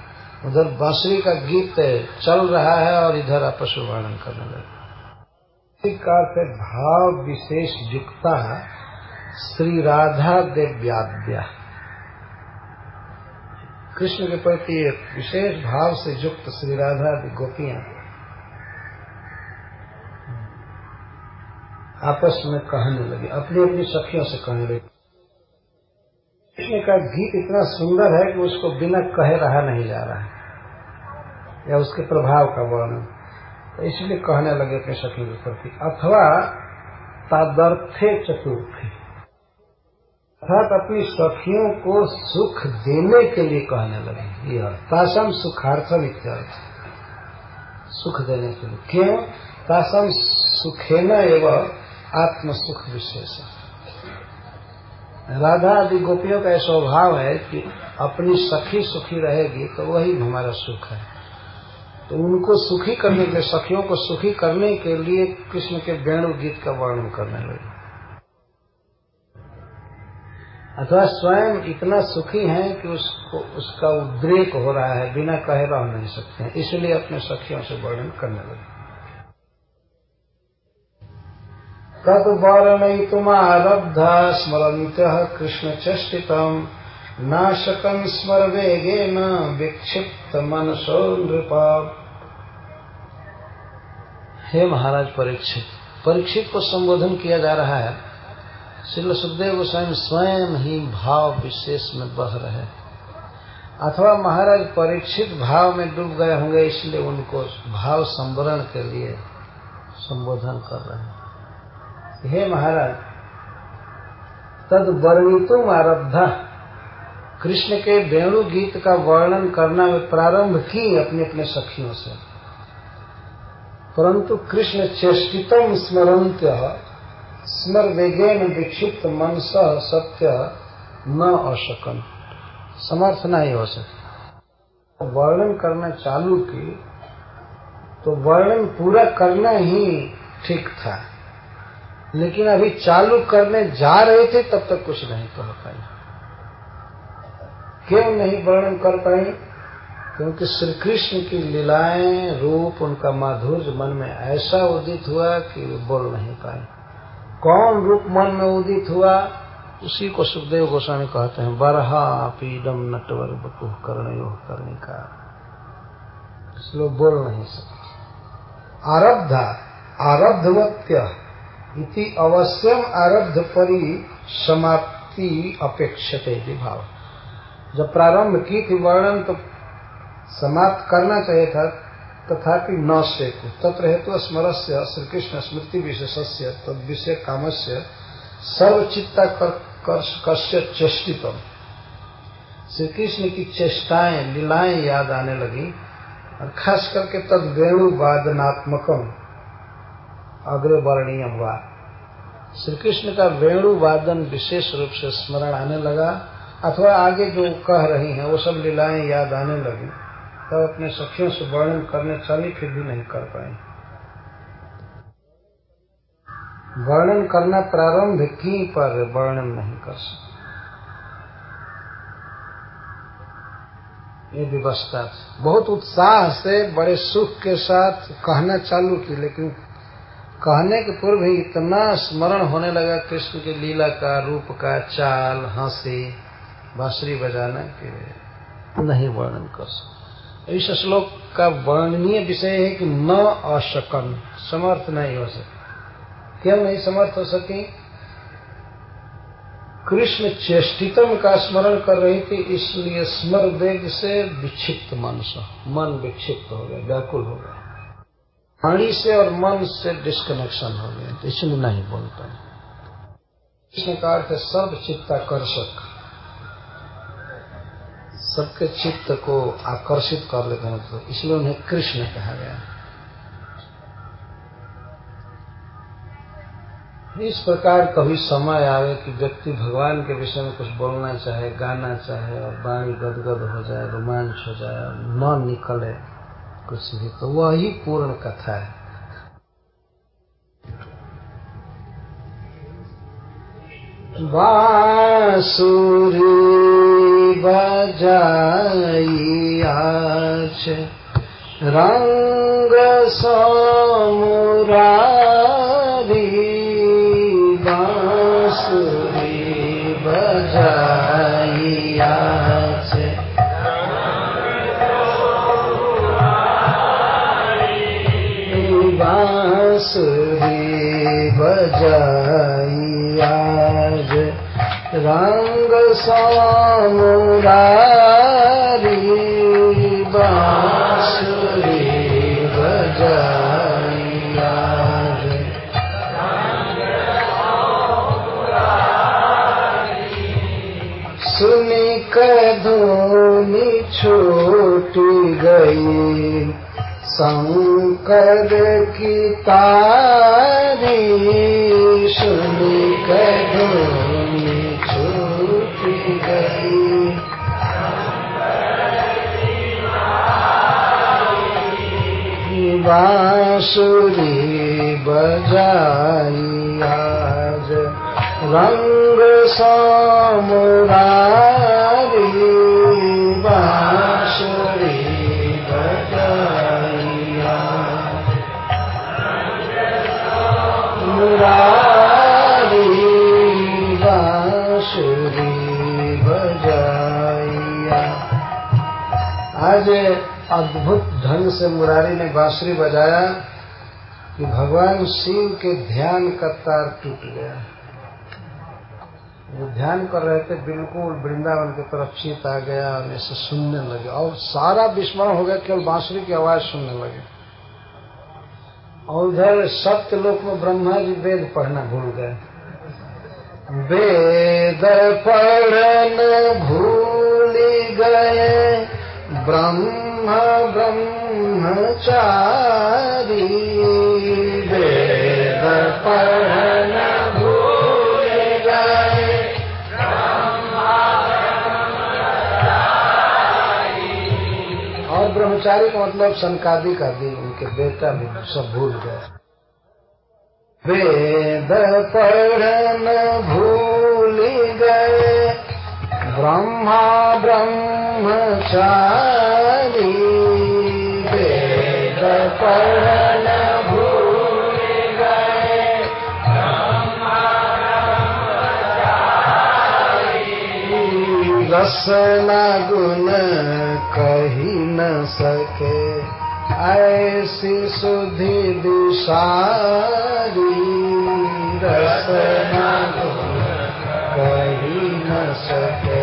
उधर बांसुरी का गीत चल रहा है और इधर में वर्णन करने लगे। का अर्थ है भाव विशेष युक्ता श्री राधा देव्याद्या। कृष्ण के प्रति विशेष भाव से युक्त श्री राधा गोपियाँ। आपस में कहने लगे अपनी अपनी सखियों से कहने लगे कृष्ण का गीत इतना सुंदर है कि उसको बिना कहे रहा नहीं जा रहा है। या उसके प्रभाव का वर्णन। तो इसलिए कहने लगे के प्रति अथवा तादर्थे चतुर्थी। अर्थात अपनी सखियों को सुख देने के लिए कहने लगे। यह तासम सुखार्थम इत्यर्थ। सुख देने के लिए। क्यों? तासम सुखेना एवं आत्म सुख विशेष। राधा आदि गोपियों का स्वभाव है कि अपनी सखी सुखी रहेगी तो वही हमारा सुख है। तो उनको सुखी करने के सखियों को सुखी करने के लिए कृष्ण के वेणु गीत का वर्णन करने लगे। अथवा स्वयं इतना सुखी है कि उसको, उसका उद्रेक हो रहा है, बिना कहे रह नहीं सकते हैं, इसलिए अपने सखियों से वर्णन करने लगे। तद वर्णयितुमारब्धा स्मरन्त कृष्ण चेष्टितम नाशकम स्मर वेगे न विक्षिप्त मनसो नृपा। हे महाराज, परीक्षित। परीक्षित को संबोधन किया जा रहा है। श्री सुखदेव गोस्वामी स्वयं ही भाव विशेष में बह रहे अथवा महाराज, परीक्षित भाव में डूब गए होंगे, इसलिए उनको भाव संवरण के लिए संबोधन कर रहे हैं। हे महाराज, तद वर्णितुम आरब्धा। कृष्ण के वेणु गीत का वर्णन करना में प्रारंभ की अपने अपने सखियों से। परंतु कृष्ण चेष्टितम स्मरंत्य स्मर वेगेन विक्षिप्त मनस सत्य न अशकन। समर्थ नहीं हो सकता। वर्णन करना चालू की तो वर्णन पूरा करना ही ठीक था। लेकिन अभी चालू करने जा रहे थे, तब तक कुछ नहीं कह पाई क्यों नहीं वर्णन कर पाई क्योंकि श्री कृष्ण की लीलाएँ, रूप उनका माधुर्य मन में ऐसा उदित हुआ कि वे बोल नहीं पाए। कौन रूप मन में उदित हुआ? उसी को सुखदेव गोस्वामी कहते हैं, बरहा पीडम नटवर बटु कर्ण करने का इसलिए बोल नहीं सकते। आरब्धा, आरब्धवत्य। इति अवश्यम आरब्ध परि समाप्ति अपेक्षते भाव। जब प्रारंभ की थी वर्णन तो समाप्त करना चाहिए था, तथापि न शेकु तत्र हेतु स्मर से श्री कृष्ण स्मृति विशेष से तद विषय काम से सर्वचित्ता कश्य चेष्टितम श्री कृष्ण की चेष्टाएँ, लीलाएँ याद आने लगी, और खास करके तद वेणु वादनात्मकम अग्र वर्णीयम वा श्री कृष्ण का वेणु वादन विशेष रूप से स्मरण आने लगा, अथवा आगे जो कह रही हैं, वो सब लीलाएँ याद आने लगी। तब तो अपने सखियों से वर्णन करने चली फिर भी नहीं कर पाई वर्णन करना प्रारंभ की पर वर्णन नहीं कर सकते। ये व्यवस्था बहुत उत्साह से, बड़े सुख के साथ कहना चालू की, लेकिन कहने के पूर्व ही इतना स्मरण होने लगा कृष्ण की लीला का, रूप का, चाल, हँसी, बांसुरी बजाना के नहीं वर्णन कर सकते। इस श्लोक का वर्णनीय विषय है कि न अशकन, समर्थ नहीं हो सके क्यों नहीं समर्थ हो सके? कृष्ण चेष्टितम का स्मरण कर रही थी, इसलिए स्मर वेग से विक्षिप्त मन मन विक्षिप्त हो गया, व्याकुल हो गया। वाणी से और मन से डिस्कनेक्शन हो गया। तो इसलिए नहीं बोल पाए इसने कहा कि सब चित्ताकर्षक सबके चित्त को आकर्षित कर लेते हैं तो इसलिए उन्हें कृष्ण कहा गया। इस प्रकार कभी समय आए कि व्यक्ति भगवान के विषय में कुछ बोलना चाहे, गाना चाहे और बाणी गदगद हो जाए, रोमांच हो जाए न निकले। कुछ भी तो वही पूर्ण कथा है। बांसुरी बजाई रंग समुरारी बांसुरी बजाई आज। रंग समुरारी बांसुरी बजाई आज। सुनी कधोनी छोटी गई। शंकर की तारी सुनी कधोनी छूटी गई बांसुरी बजाई आज रंग समुरारी बांसुरी बजाई आज। आज अद्भुत ढंग से मुरारी ने बांसुरी बजाया कि भगवान शिव के ध्यान का तार टूट गया। वो ध्यान कर रहे थे, बिल्कुल वृंदावन की तरफ़ चीत आ गया और ऐसे सुनने लगे। और सारा विस्मरण हो गया, केवल बांसुरी की आवाज़ सुनने लगे। और उधर सत्यलोक में ब्रह्मा जी वेद पढ़ना भूल गए। वेद पढ़न भूल गए। ब्रह्म, ब्रह्मचारी। वेद पढ़न भूल गए और ब्रह्मचारी का मतलब सनकादिक आदि उनके बेटा भी, सब भूल गए। वेद पढ़न भूल गए। ब्रह्मा ब्रह्मचारी। रसना गुण कही न सके ऐसी सुधि दिशारी रसना गुण कही न सके।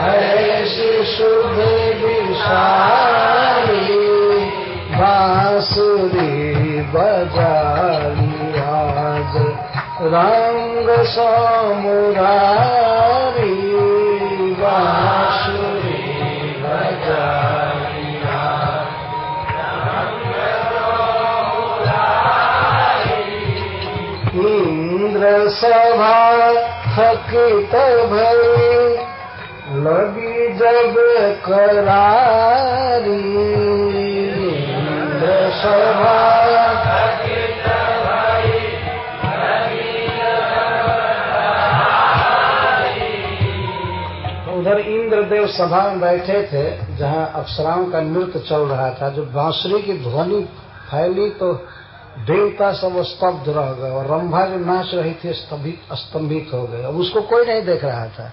ऐसी सुधि दिशारी बांसुरी बजाली आज। रंग समुरारी बांसुरी इंद्र सभा थकित भई लगी जब करारी। सभा उधर इंद्रदेव सभा में बैठे थे, जहाँ अप्सराओं का नृत्य चल रहा था। जो बांसुरी की ध्वनि फैली तो देवता सब स्तब्ध रह गए और रंभा जो नाच रही थी स्तंभित स्तंभित हो गए। अब उसको कोई नहीं देख रहा था।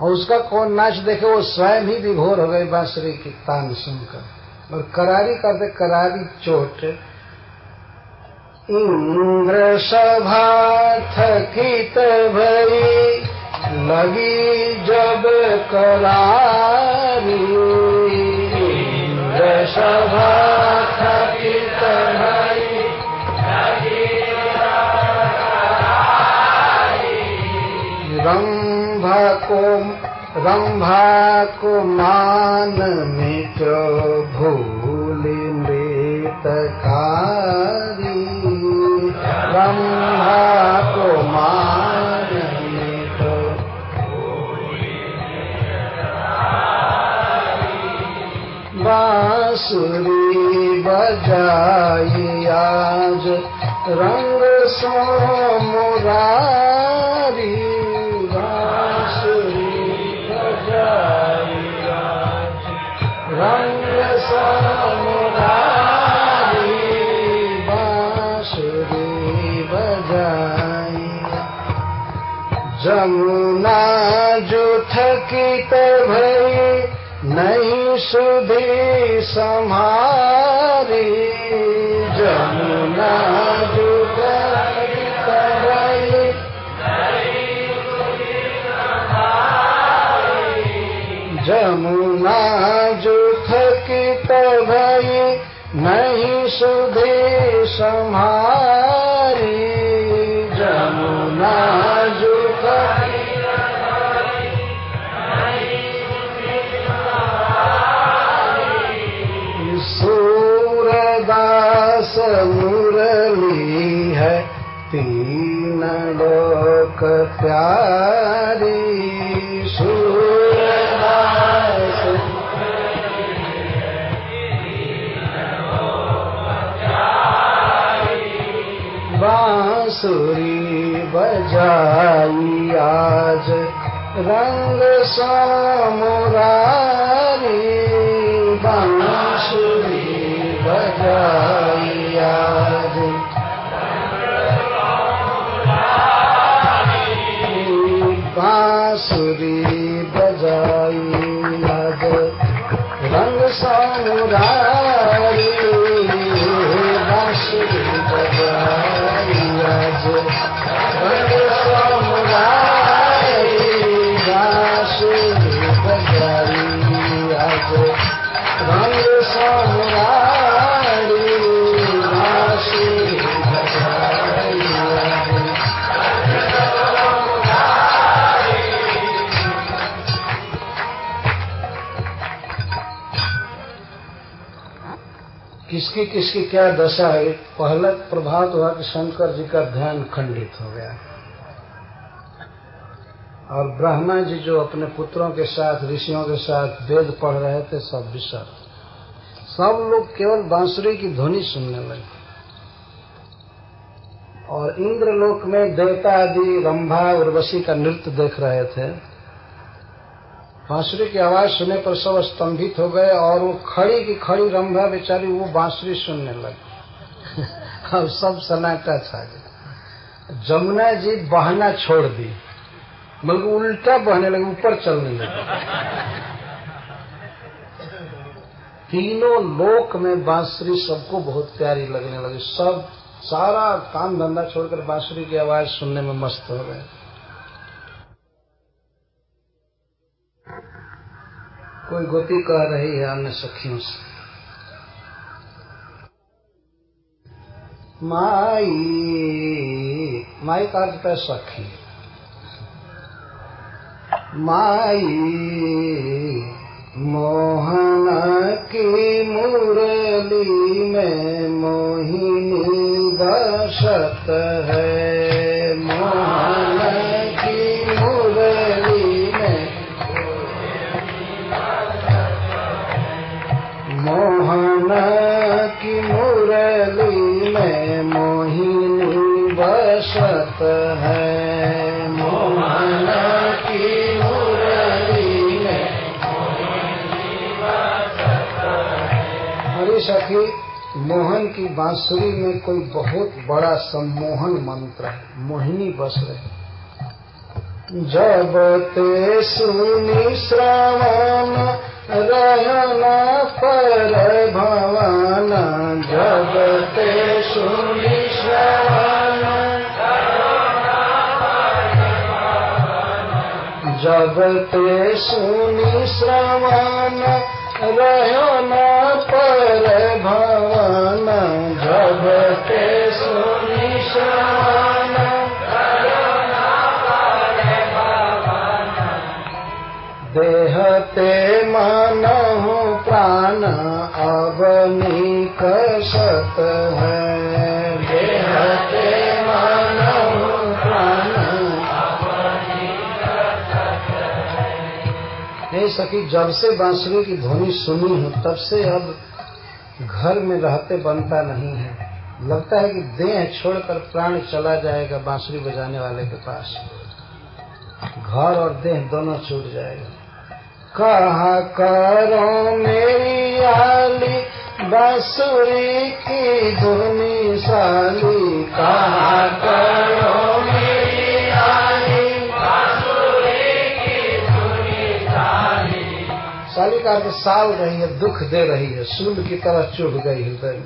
और उसका कौन नाच देखे, वो स्वयं ही विभोर हो गई बांसुरी की तान सुनकर। और करारी करते, करारी चोट। इंद्र सभा थकित भई लगी जब करारी। इंद्र सभा को ब्रह्मा को मान मिच भूलि मृतकारी। ब्रह्मा को मान मिच बांसुरी बजाई आज, रंग सो मुरारी जमुना जो थकित भई, नहीं सुधी सम्हारी जमुना जो थकित भई, जमुना जो थकित भई, नहीं सुधी सम्हारी जमुना मुरली है। तीन लोक प्यारी। बांसुरी बजाई आज रंग समुरारी। बांसुरी बजाई आज किसकी किसकी क्या दशा है? पहला प्रभात हुआ कि शंकर जी का ध्यान खंडित हो गया। और ब्रह्मा जी जो अपने पुत्रों के साथ, ऋषियों के साथ वेद पढ़ रहे थे, सब विसर। सब लोग केवल बांसुरी की ध्वनि सुनने लगे। और इंद्रलोक में देवता आदि रंभा उर्वशी का नृत्य देख रहे थे। बांसुरी की आवाज़ सुनने पर सब स्तंभित हो गए और वो खड़ी की खड़ी रंभा बेचारी, वो बांसुरी सुनने लगी। (laughs) अब सब सन्नाटा छा गया। जमुना जी बहना छोड़ दी। बल्कि उल्टा बहने लगे, ऊपर चलने लगे। तीनों लोक में बांसुरी सबको बहुत प्यारी लगने लगी। सब सारा काम धंधा छोड़कर बांसुरी की आवाज़ सुनने में मस्त हो गए। कोई गोपी कह रही है अन्य सखियों से। माई माई का अर्थ है सखी। माई, मोहन की मुरली में मोहिनी दशत है। में मोहिनी बसत है। मोहन की मुरली में अरे सखी मोहन की बांसुरी में कोई बहुत बड़ा सम्मोहन मंत्र है मोहिनी बस रहे जब ते सुनी श्रवण रहना पर भवन जब ते सुनी जब ते सुनी श्रवण रहना पर भवन जब ते सुनी श्रवण देहते प्राण अब निकसत है। देहते मानहु प्राण नहीं सकी जब से बांसुरी की ध्वनि सुनी हूँ तब से अब घर में रहते बनता नहीं है। लगता है कि देह छोड़कर प्राण चला जाएगा बांसुरी बजाने वाले के पास। घर और देह दोनों छूट जाएगा। कहा करो मेरी आली बांसुरी की धुनी साली। कहा करो मेरी आली साली। का अर्थ साल रही है, दुख दे रही है सूल की तरह चुभ गई हृदय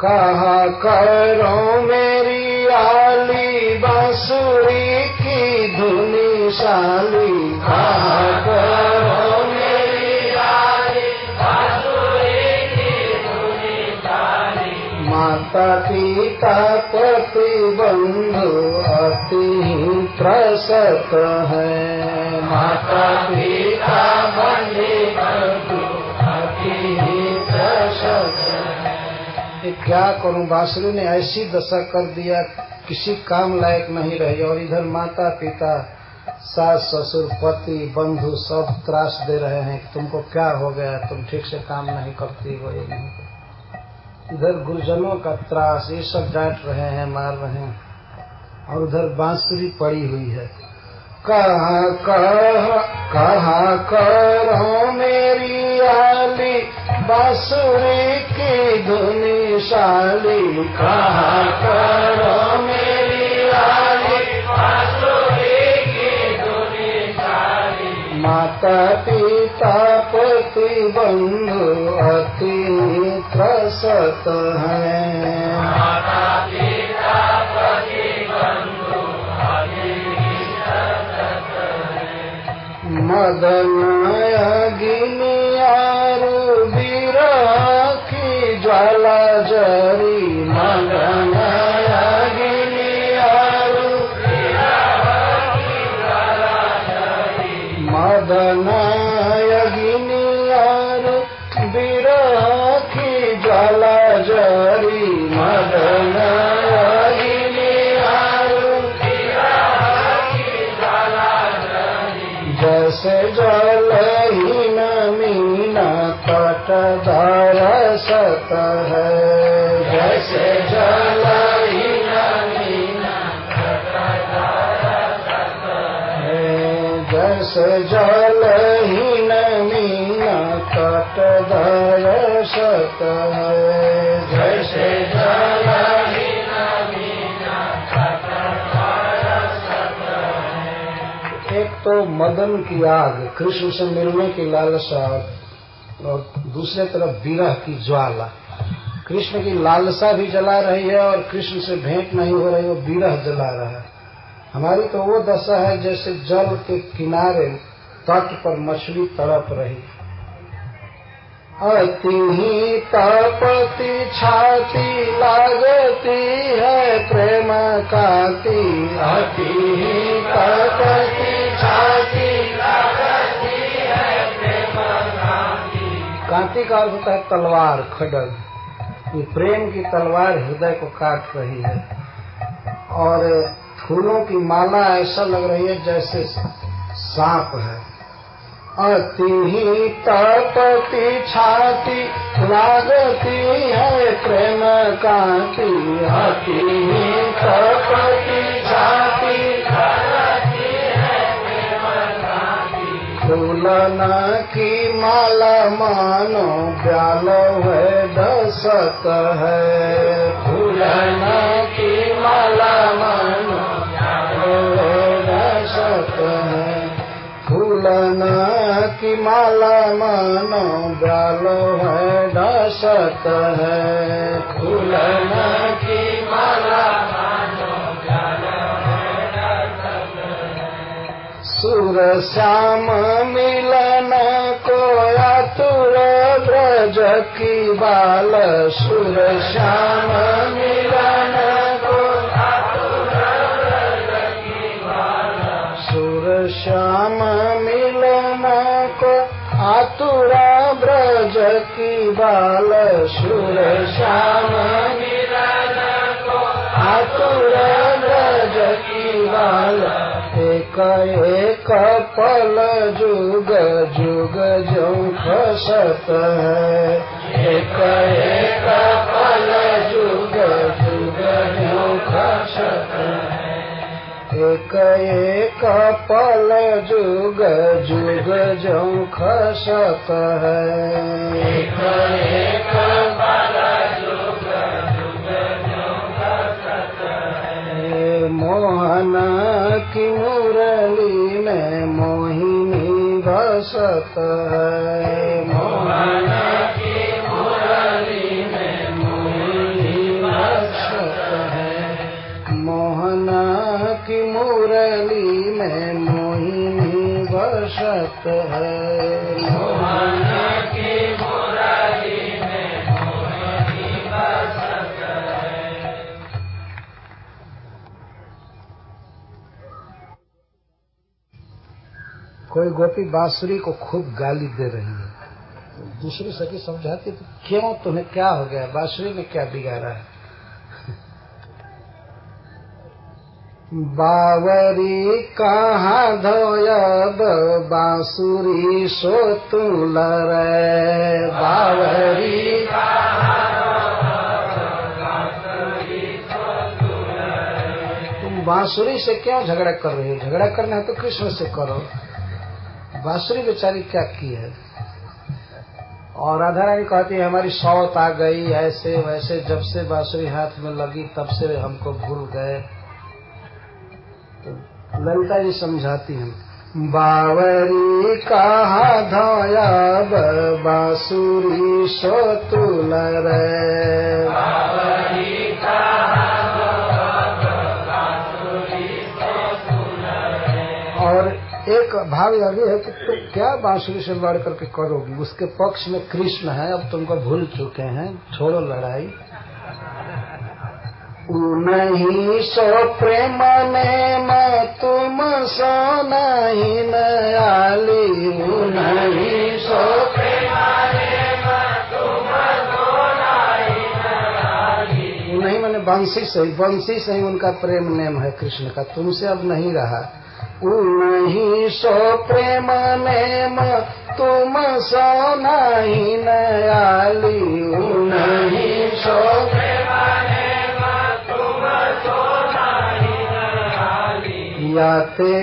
कहा करो मेरी आली, बांसुरी की धुनी साली कहा करो मेरी आली बांसुरी की धुनी साली माता पिता पति बंधु अति प्रसत है। माता पिता बंधु अति प्रसत है। क्या करूँ? बांसुरी ने ऐसी दशा कर दिया किसी काम लायक नहीं रही और इधर माता पिता सास, ससुर, पति, बंधु सब त्रास दे रहे हैं। तुमको क्या हो गया? तुम ठीक से काम नहीं करती हो इधर गुरुजनों का त्रास, ये सब डांट रहे हैं, मार रहे हैं। और उधर बांसुरी पड़ी हुई है। कहा कहा कहा करो मेरी आली, बांसुरी की धुनी शाली। कहा करो मेरी माता पिता पति बंधु अति प्रसत है। माता पिता पति बंधु की ज्वाला जरी जल हीन मीना तट सत है। जैसे जल एक तो मदन की आग कृष्ण से मिलने की लालसा और दूसरे तरफ़ विरह की ज्वाला। कृष्ण की लालसा भी जला रही है और कृष्ण से भेंट नहीं हो रही वो विरह जला रहा है। हमारी तो वो दशा है जैसे जल के किनारे तट पर मछली तड़प रही। अति ही तपति छाती लागती है, प्रेम काती। अति ही तपति छाती लागती है, प्रेम काती। कांति का होता है तलवार खडग ये प्रेम की तलवार हृदय को काट रही है। और फूलों की माला ऐसा लग रही है जैसे सांप है। अति ही तपति छाती, लागती है प्रेम कांति। अति ही तपति छाती फूलन की माला मानो ब्यालो है, दसत है। फूलन की माला मानो फूलन की माला मानो ब्यालो है दसत है। फूलन की माला सुर श्याम मिलन को आतुर ब्रज की बाल। सुर श्याम मिलन आतुरा ब्रज की बाल सुर श्याम। आतुरा ब्रज की बाल। एक एक पल जुग जुग जो खसत है। एक एक पल एक एक पल जुग जुग है ज्यों खसत है। मोहन की मुरली में मोहिनी बसत है। मुरली में मोहिनी बसत है। कोई गोपी बांसुरी को खूब गाली दे रही है। दूसरी सखी समझाती तो क्यों तुम्हें क्या हो गया? बांसुरी ने क्या बिगाड़ा है? बावरी कहाँ धोयब, बांसुरी सो तुल बावरी तुम बांसुरी से क्यों झगड़ा कर रही हो? झगड़ा करना है तो कृष्ण से करो। बांसुरी बेचारी क्या की है? और राधा रानी कहती है, हमारी सौत आ गई, ऐसे वैसे जब से बांसुरी हाथ में लगी, तब से हमको भूल गए। ललिता जी समझाती हैं। बावरी कहा धोया बांसुरी सो तुल और एक भाव यह भी है कि तुम क्या बांसुरी से लड़ करके करोगी? उसके पक्ष में कृष्ण है, अब तुमको भूल चुके हैं। छोड़ो लड़ाई। नहीं सो प्रेम ने मैं तुम सो नहीं नयाली नहीं सो नहीं मैंने बंसी से ही बंसी से ही उनका प्रेम नेम है कृष्ण का तुमसे अब नहीं रहा नहीं सो प्रेम नेम तुम सो नहीं नयाली नहीं सो याते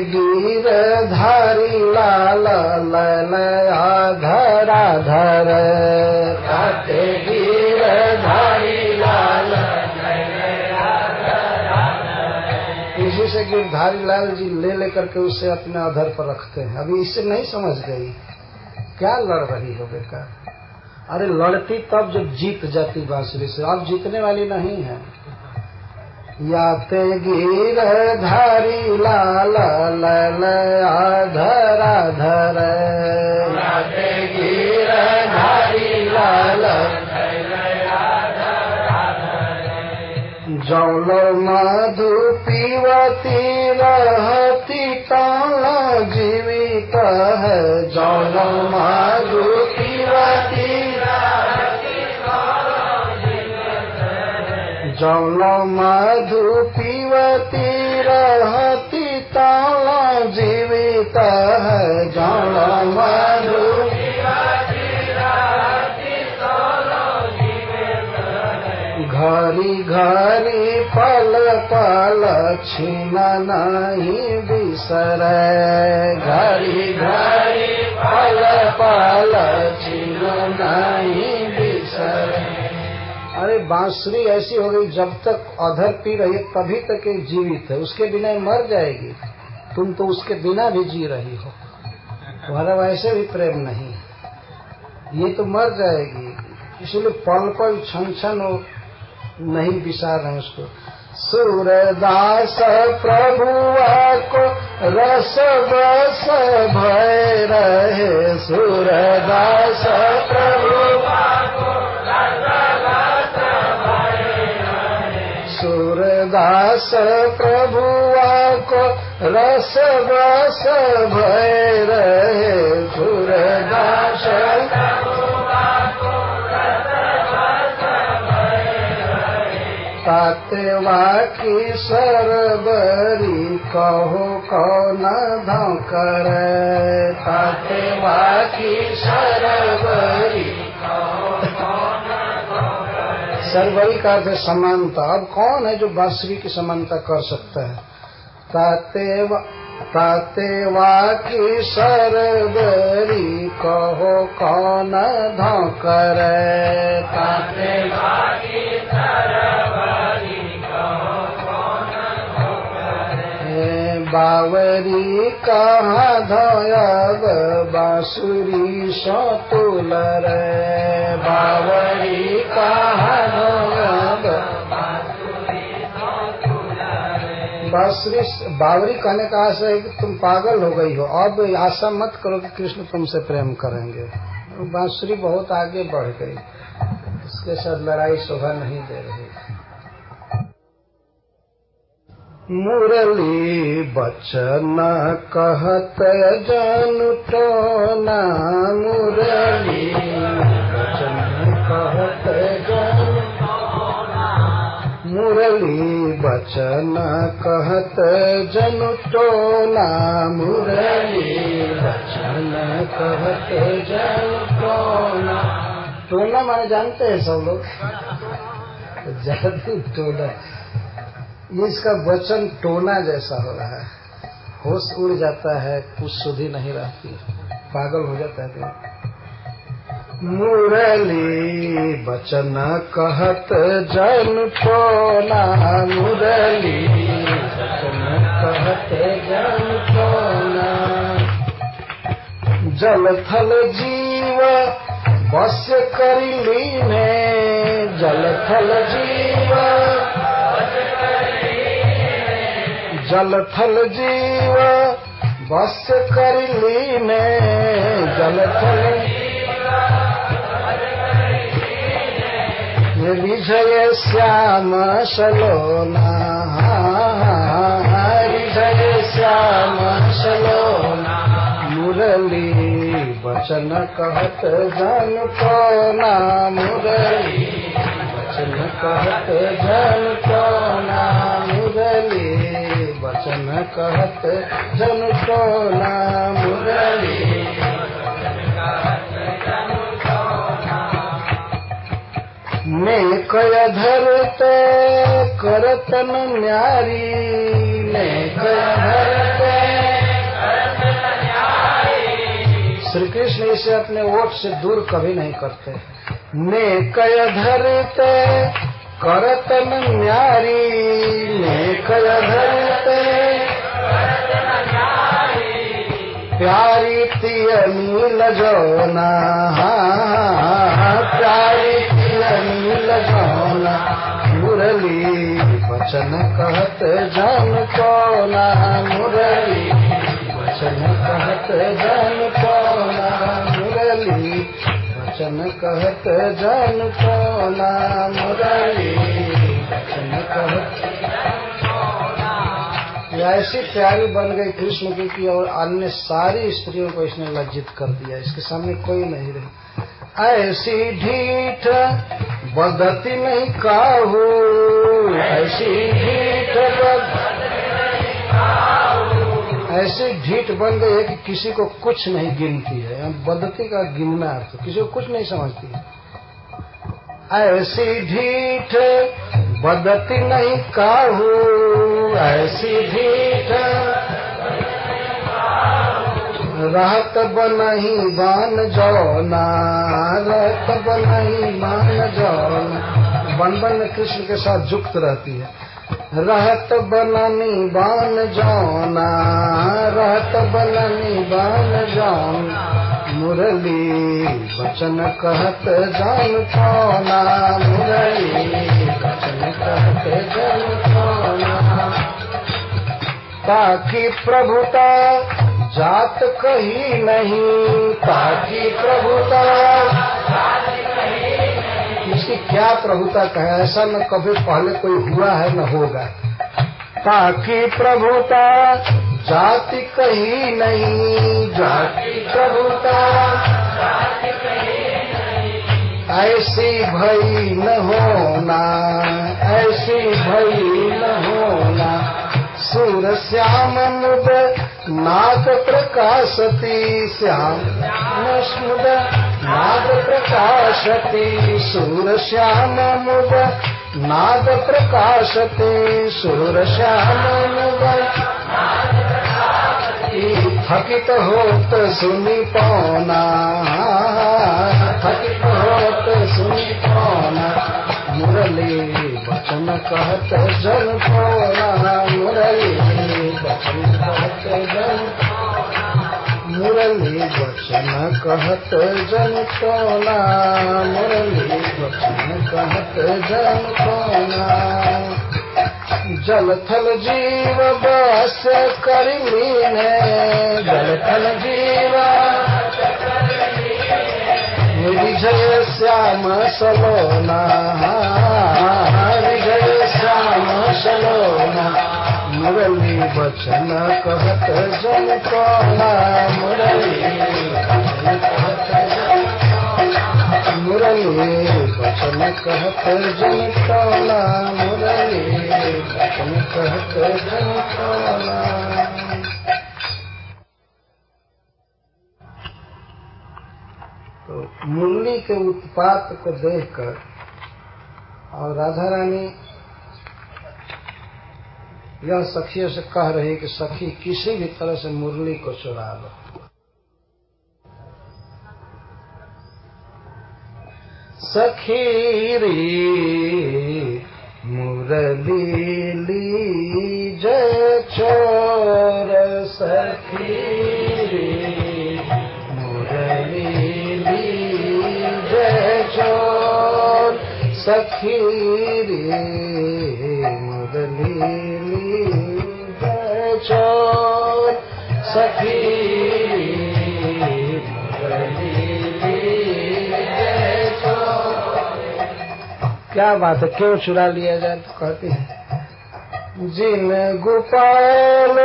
गिर धारी लाल लया धरा धर। याते गिर धारी लाल इसी से गिरधारी लाल जी ले लेकर के उसे अपने आधार पर रखते हैं। अभी इससे नहीं समझ गई। क्या लड़ रही हो बेकार? अरे लड़ती तब जब जीत जाती बांसुरी से। अब जीतने वाली नहीं है। याते गिर धारी लाल लया धरा धर गिर धारी लाल जौलो मधु पीवती रहती ताल जीवित है? जौलो मधु जौलो मधु पीवती रहती ताल जीवित है जौलो मधु घरी घरी पल पल छीन नहीं बिसर घरी घरी पल पल छीन नहीं बिसर अरे बांसुरी ऐसी हो गई, जब तक अधर पी रही है, तभी तक ये जीवित है। उसके बिना मर जाएगी। तुम तो उसके बिना भी जी रही हो। तुम्हारा वैसे भी प्रेम नहीं है। ये तो मर जाएगी। इसलिए पल पल छन छन हो नहीं विसार रहे उसको। सूरदास प्रभु को रस बस भय रहे। सूरदास प्रभुआ सूरदास प्रभुआ को रस बस भय रहे सूरदास तातेवा की सरबरी कहो कौन धोकर तातेवा की सरबरी सरवरी का अर्थ समानता। अब कौन है जो बांसुरी की समानता कर सकता है? ताते ताते की सरवरी कहो कौन धोकर ताते की बावरी कहाँ धोयब बांसुरी सतुल रे। बावरी कहाँ धोयब बांसुरी बावरी कहने का आशा है कि तुम पागल हो गई हो। अब आशा मत करो कि कृष्ण तुमसे प्रेम करेंगे। बांसुरी बहुत आगे बढ़ गई। इसके साथ लड़ाई शोभा नहीं दे रही। मुरली बचन कहत जन टोना मुरली बचन कहत जन मुरली बचन कहत जन टोना मुरली बचन कहत जन टोना टोना माने जानते हैं सब लोग। जादू टोना ये इसका वचन टोना जैसा हो रहा है। होश उड़ जाता है, कुछ सुधी नहीं रहती। पागल हो जाता है मुरली बचन कहत जन टोना, मुरली बचन कहत जन टोना। जल थल जीव बस करी ने जल थल जीव जल थल जीव, बस कर लीने जल थल विजय श्याम सलोना। विजय श्याम सलोना। मुरली बचन कहत जन कोना मुरली बचन कहत जन कोना मुरली वचन कहत जन टोना मुरली मैं कय धरते करतन न्यारी। मैं कय धरते श्री कृष्ण इसे अपने ओट से दूर कभी नहीं करते। मैं कय धरते करतन न्यारी। मैं कय धरते प्यारी तिय नील जोना। प्यारी तिय नील मुरली वचन कहत जन कोना। मुरली वचन कहत जन कोना। मुरली वचन कहत जन कोना। मुरली वचन कहत ऐसी प्यारी बन गई कृष्ण की कि और अन्य सारी स्त्रियों को इसने लज्जित कर दिया। इसके सामने कोई नहीं रही। ऐसी ढीठ बदती नहीं काहू। ऐसी ढीठ ऐसी ढीठ बन गई है कि किसी को कुछ नहीं गिनती है। बदती का गिनना अर्थ किसी को कुछ नहीं समझती ऐसी ढीठ बदती नहीं काहू, ऐसी ढीठ रहत बनही बान जौना, रहत बनही बान जौना। बन बन कृष्ण के साथ जुक्त रहती है। रहत बननी बान जौना, रहत बननी बान जौन। मुरली, बचन कहत जान कौना मुरली, बचन कहत जान कौना ताकि प्रभुता जात कही नहीं। ताकि प्रभुता इसकी क्या प्रभुता कहे? ऐसा न कभी पहले कोई हुआ है, न होगा। ताकि प्रभुता जाति कही नहीं, जाति प्रभुता। ऐसी भई न होना, ऐसी भई न होना। सूर श्याम मुद नाथ प्रकाशती श्याम। स्मुद नाद प्रकाशते सूरश्याम मुग नाद प्रकाशते सूरश्याम मुग थकित होत सुनी पौना थकित होत सुनी पौना मुरली वचन कहत जन पौना मुरली वचन कहत जन मुरली वचन कहत जन पौना मुरली वचन कहत जन पौना जल थल जीव बस करी लीने विजय श्याम सलोना विजय श्याम सलोना, मुरली बचन कहत जन कोना, मुरली मुरली बचन कहत जन कोना, मुरली बचन कहत जन कोना। मुरली के उत्पात को देखकर और राधा रानी यह सखियों से कह रही कि सखी, किसी भी तरह से मुरली को चुरा लो। सखी रे, मुरली ली चोर सखी। सखी चोर सखी क्या बात है? क्यों चुरा लिया जाए तो कहती है, जिन गोपाल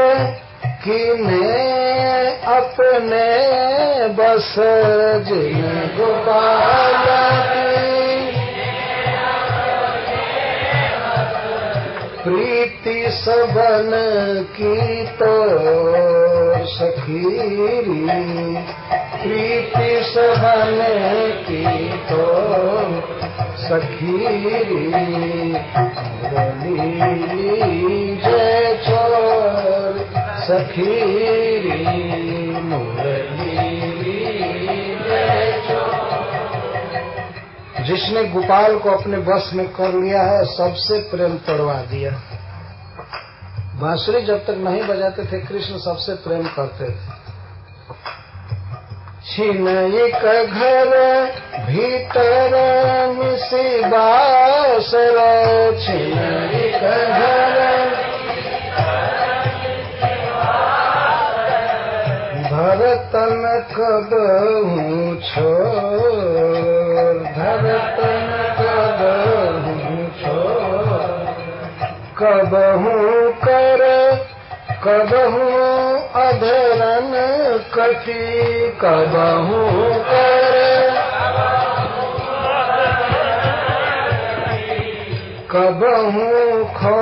की मैं अपने बस, जिन गोपाल प्रीति सबन की तो सखीरी। प्रीति सबन की तो सखीरी। जय चोर सखीरी। जिसने गोपाल को अपने बस में कर लिया है, सबसे प्रेम तोड़वा दिया। बांसुरी जब तक नहीं बजाते थे, कृष्ण सबसे प्रेम करते थे। छिन एक घर भीतर मिसी बासर। छिन एक घर धरतन कद छोर? धरतन कद हूँ छोर? कर, कब अधरन कटी कब कर, कब हूँ खो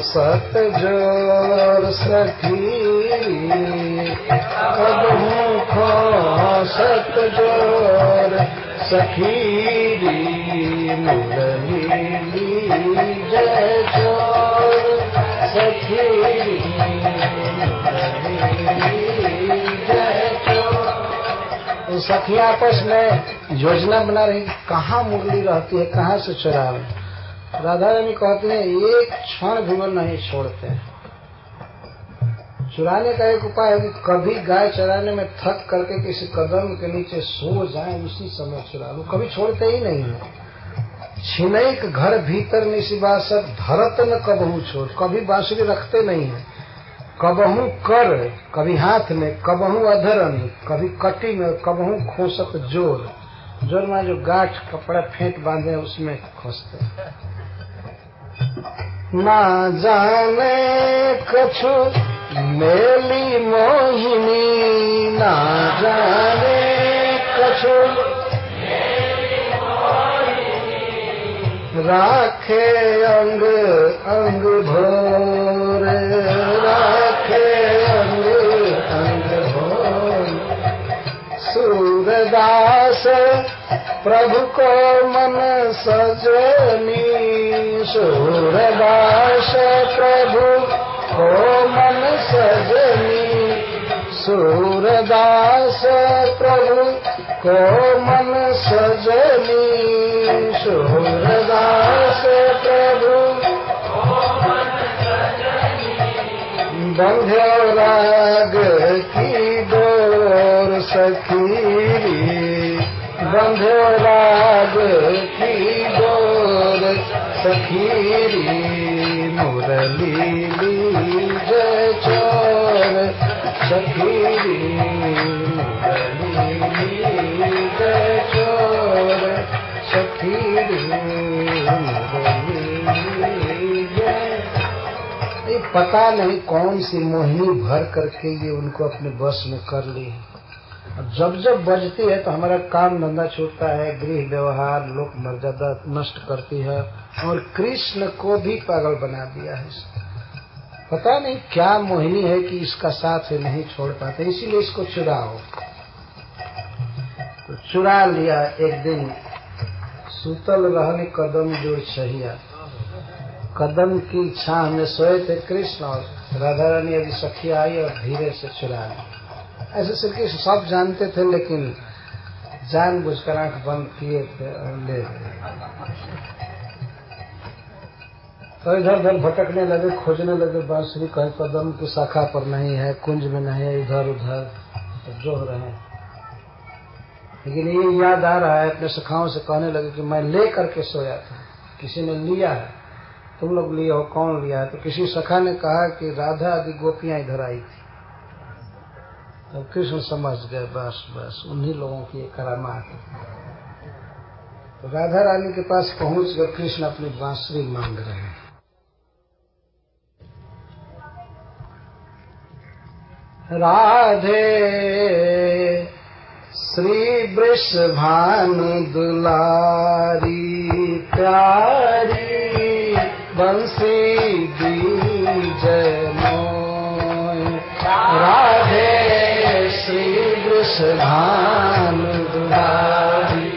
सत ज़ोर सखी? सखी आपस में योजना बना रही कहाँ मुरली रहती है? कहाँ से चुरावे राधा रानी कहती है, एक क्षण भी वो नहीं छोड़ते। चुराने का एक उपाय है कि कभी गाय चराने में थक करके किसी कदम के नीचे सो जाए, उसी समय चुरा लो। कभी छोड़ते ही नहीं है। छिनैक घर भीतर निशिवासक धरत न कबहू छोड़। कभी बांसुरी रखते नहीं है। कबहू कर, कभी हाथ में, कबहू अधरन, कभी कटी में, कबहू खोसत ज़ोर। ज़ोर में जो गाठ, कपड़ा, फेंट बांधे, उसमें खोसते। ना जाने कछु मेली मोहिनी ना जाने कछु। राखे अंग अंग भोर। राखे अंग अंग भोर। सूर सूरदास प्रभु को मन सजनी। सूरदास प्रभु को मन सजनी, सूरदास प्रभु, को मन सजनी, सूरदास प्रभु। बंध्यो राग की डोर सखीरी बंध्यो राग की डोर सखीरी मुरली सखीरी मुरली सखीरी पता नहीं कौन सी मोहिनी भर करके ये उनको अपने बस में कर ली अब जब जब बजती है तो हमारा काम धंधा छूटता है, गृह व्यवहार लोक मर्यादा नष्ट करती है और कृष्ण को भी पागल बना दिया है पता नहीं क्या मोहिनी है कि इसका साथ नहीं छोड़ पाते, इसीलिए इसको चुराओ। तो चुरा लिया एक दिन। सूतल रहने कदम जोड़ सहिया। कदम की छाह में सोए थे कृष्ण और राधा रानी, अभी सखी आई और धीरे से चुरा ली। ऐसे कृष्ण सब जानते थे, लेकिन जान बुझकर आँख बंद किए थे और ले तो इधर उधर भटकने लगे, खोजने लगे बांसुरी कहीं कदम की शाखा पर नहीं है, कुंज में नहीं है, इधर उधर तो जो रहे हैं। लेकिन ये याद आ रहा है, अपने सखाओं से कहने लगे कि मैं ले करके सोया था, किसी ने लिया है, तुम लोग लिए हो, कौन लिया है? तो किसी सखा ने कहा कि राधा आदि गोपियाँ इधर आई थी। तो कृष्ण समझ गए, बस बस, उन्हीं लोगों की करामात तो राधा रानी के पास पहुँच कर कृष्ण अपनी बांसुरी मांग रहे हैं। राधे श्री वृषभान दुलारी प्यारी बंसी जय मोय राधे वृषभानु दुलारी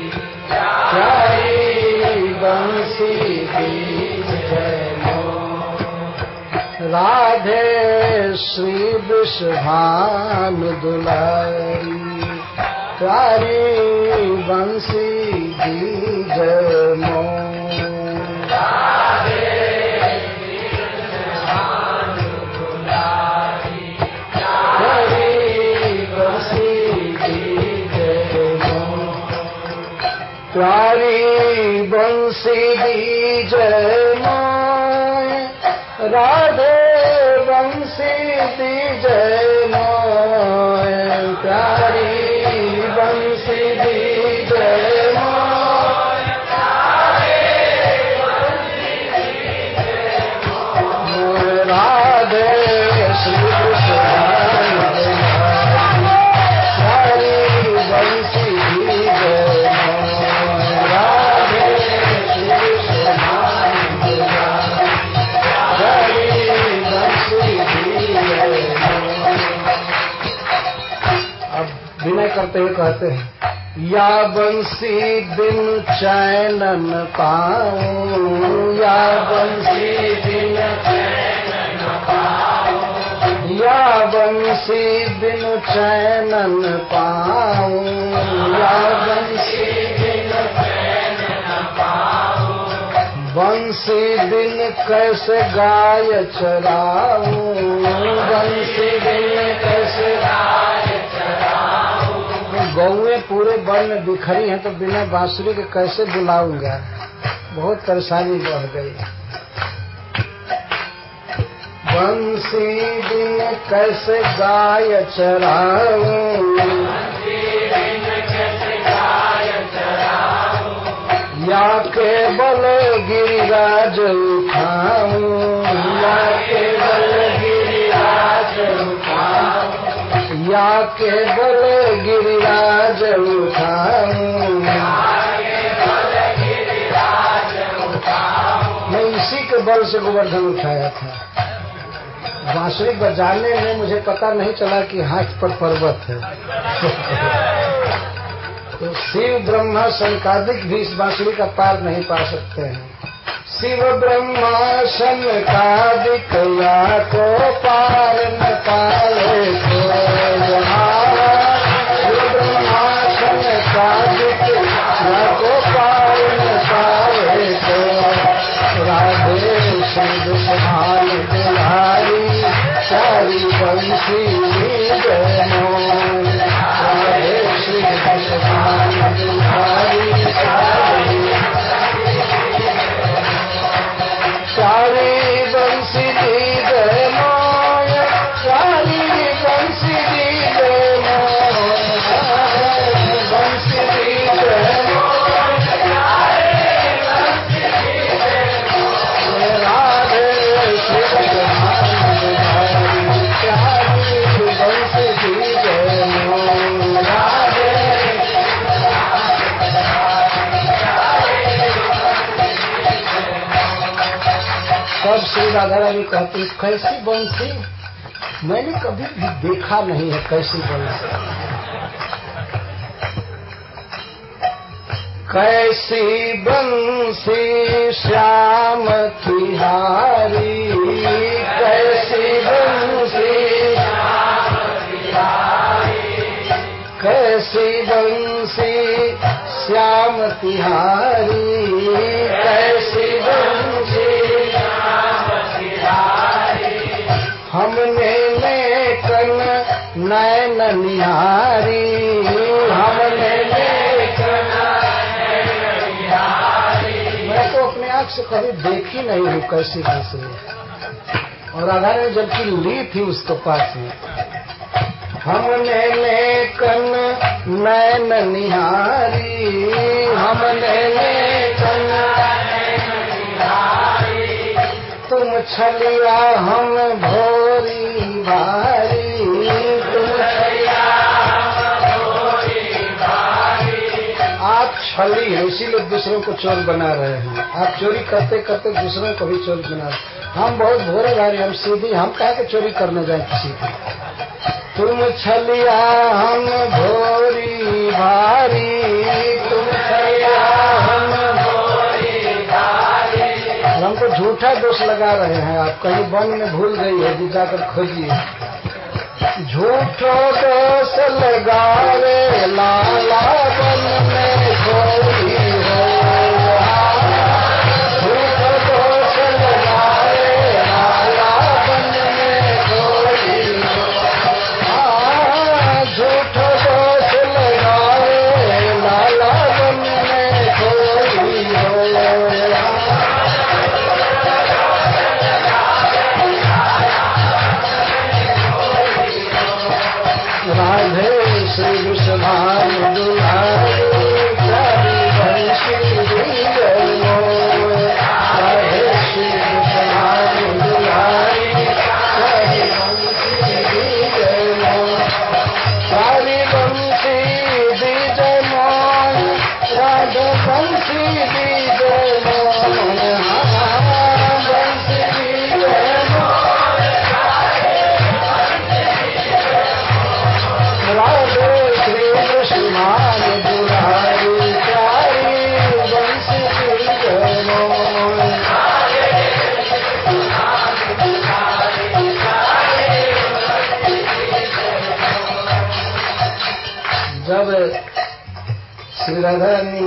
प्यारी बंसी राधे श्री वृषभानु दुलारी प्यारी बंसी जय मोय प्यारी बंसी जय मोय राधे बंसी जय करते हुए कहते हैं, या बंसी दिन चैनन पाऊँ, या बंसी बिन या बंसी दिन चैनन पाऊँ, या बंसी दिन बंसी दिन कैसे गाय चराऊं, बंसी दिन कैसे गौएँ पूरे वन में बिखरी हैं तो बिना बांसुरी के कैसे बुलाऊँगा? बहुत परेशानी बढ़ गई। बंसी बिन कैसे गाय या केवल गिरिराज उठाऊं? या केवल गिरिराज उठाऊं? या के केवल गिरिराज मैं इसी के बल से गोवर्धन उठाया था। बांसुरी बजाने में, मुझे पता नहीं चला कि हाथ पर पर्वत है। तो शिव ब्रह्मा संकादिक भी इस बांसुरी का पार नहीं पा सकते हैं। शिव ब्रह्मा शंकादिक या को पार न पाए तो शिव ब्रह्मा शंकादिक या को पार न पाए तो। राधे श्री दुष्मान दुलारी चारी बंशी श्री राधा रानी कहती कैसी बंसी? मैंने कभी भी देखा नहीं है कैसी बंसी। कैसी बंसी श्याम तिहारी, कैसी बंसी कैसी बंसी श्याम तिहारी, कैसी बंसी नैन निहारी। हमने मैं तो अपने आँख से कभी देखी नहीं हूँ कैसी बांसुरी और राधा ने जबकि ली थी उसके पास में। हमने लेकन नैन निहारी। हमने लेकन तुम छलिया हम भोरी भारी छली है, इसीलिए दूसरों को चोर बना रहे हैं। आप चोरी करते करते दूसरों को भी चोर बना रहे हम बहुत भोरे भारी हम सीधी, हम कहा के चोरी करने जाए किसी की? तुम छलिया हम भोरी भारी, तुम छलिया हम और हमको झूठा दोष लगा रहे हैं, आप कहीं वन में भूल गई है जी जाकर खोजिए। झूठो दोष लगा रे, लाला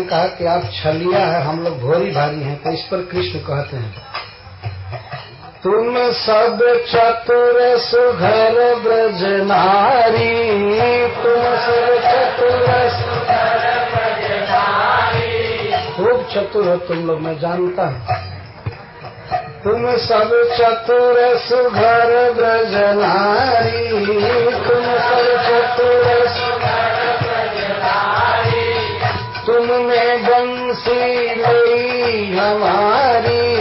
कहा कि आप छलिया है, हम लोग भोरी भारी हैं तो इस पर कृष्ण कहते हैं। तुम सब चतुर सुघर ब्रज नारी, तुम सब चतुर खूब चतुर हो तुम लोग, मैं जानता हूँ। तुम सब चतुर सुघर ब्रज नारी, तुम सब चतुर तुमने बंसी लई हमारी।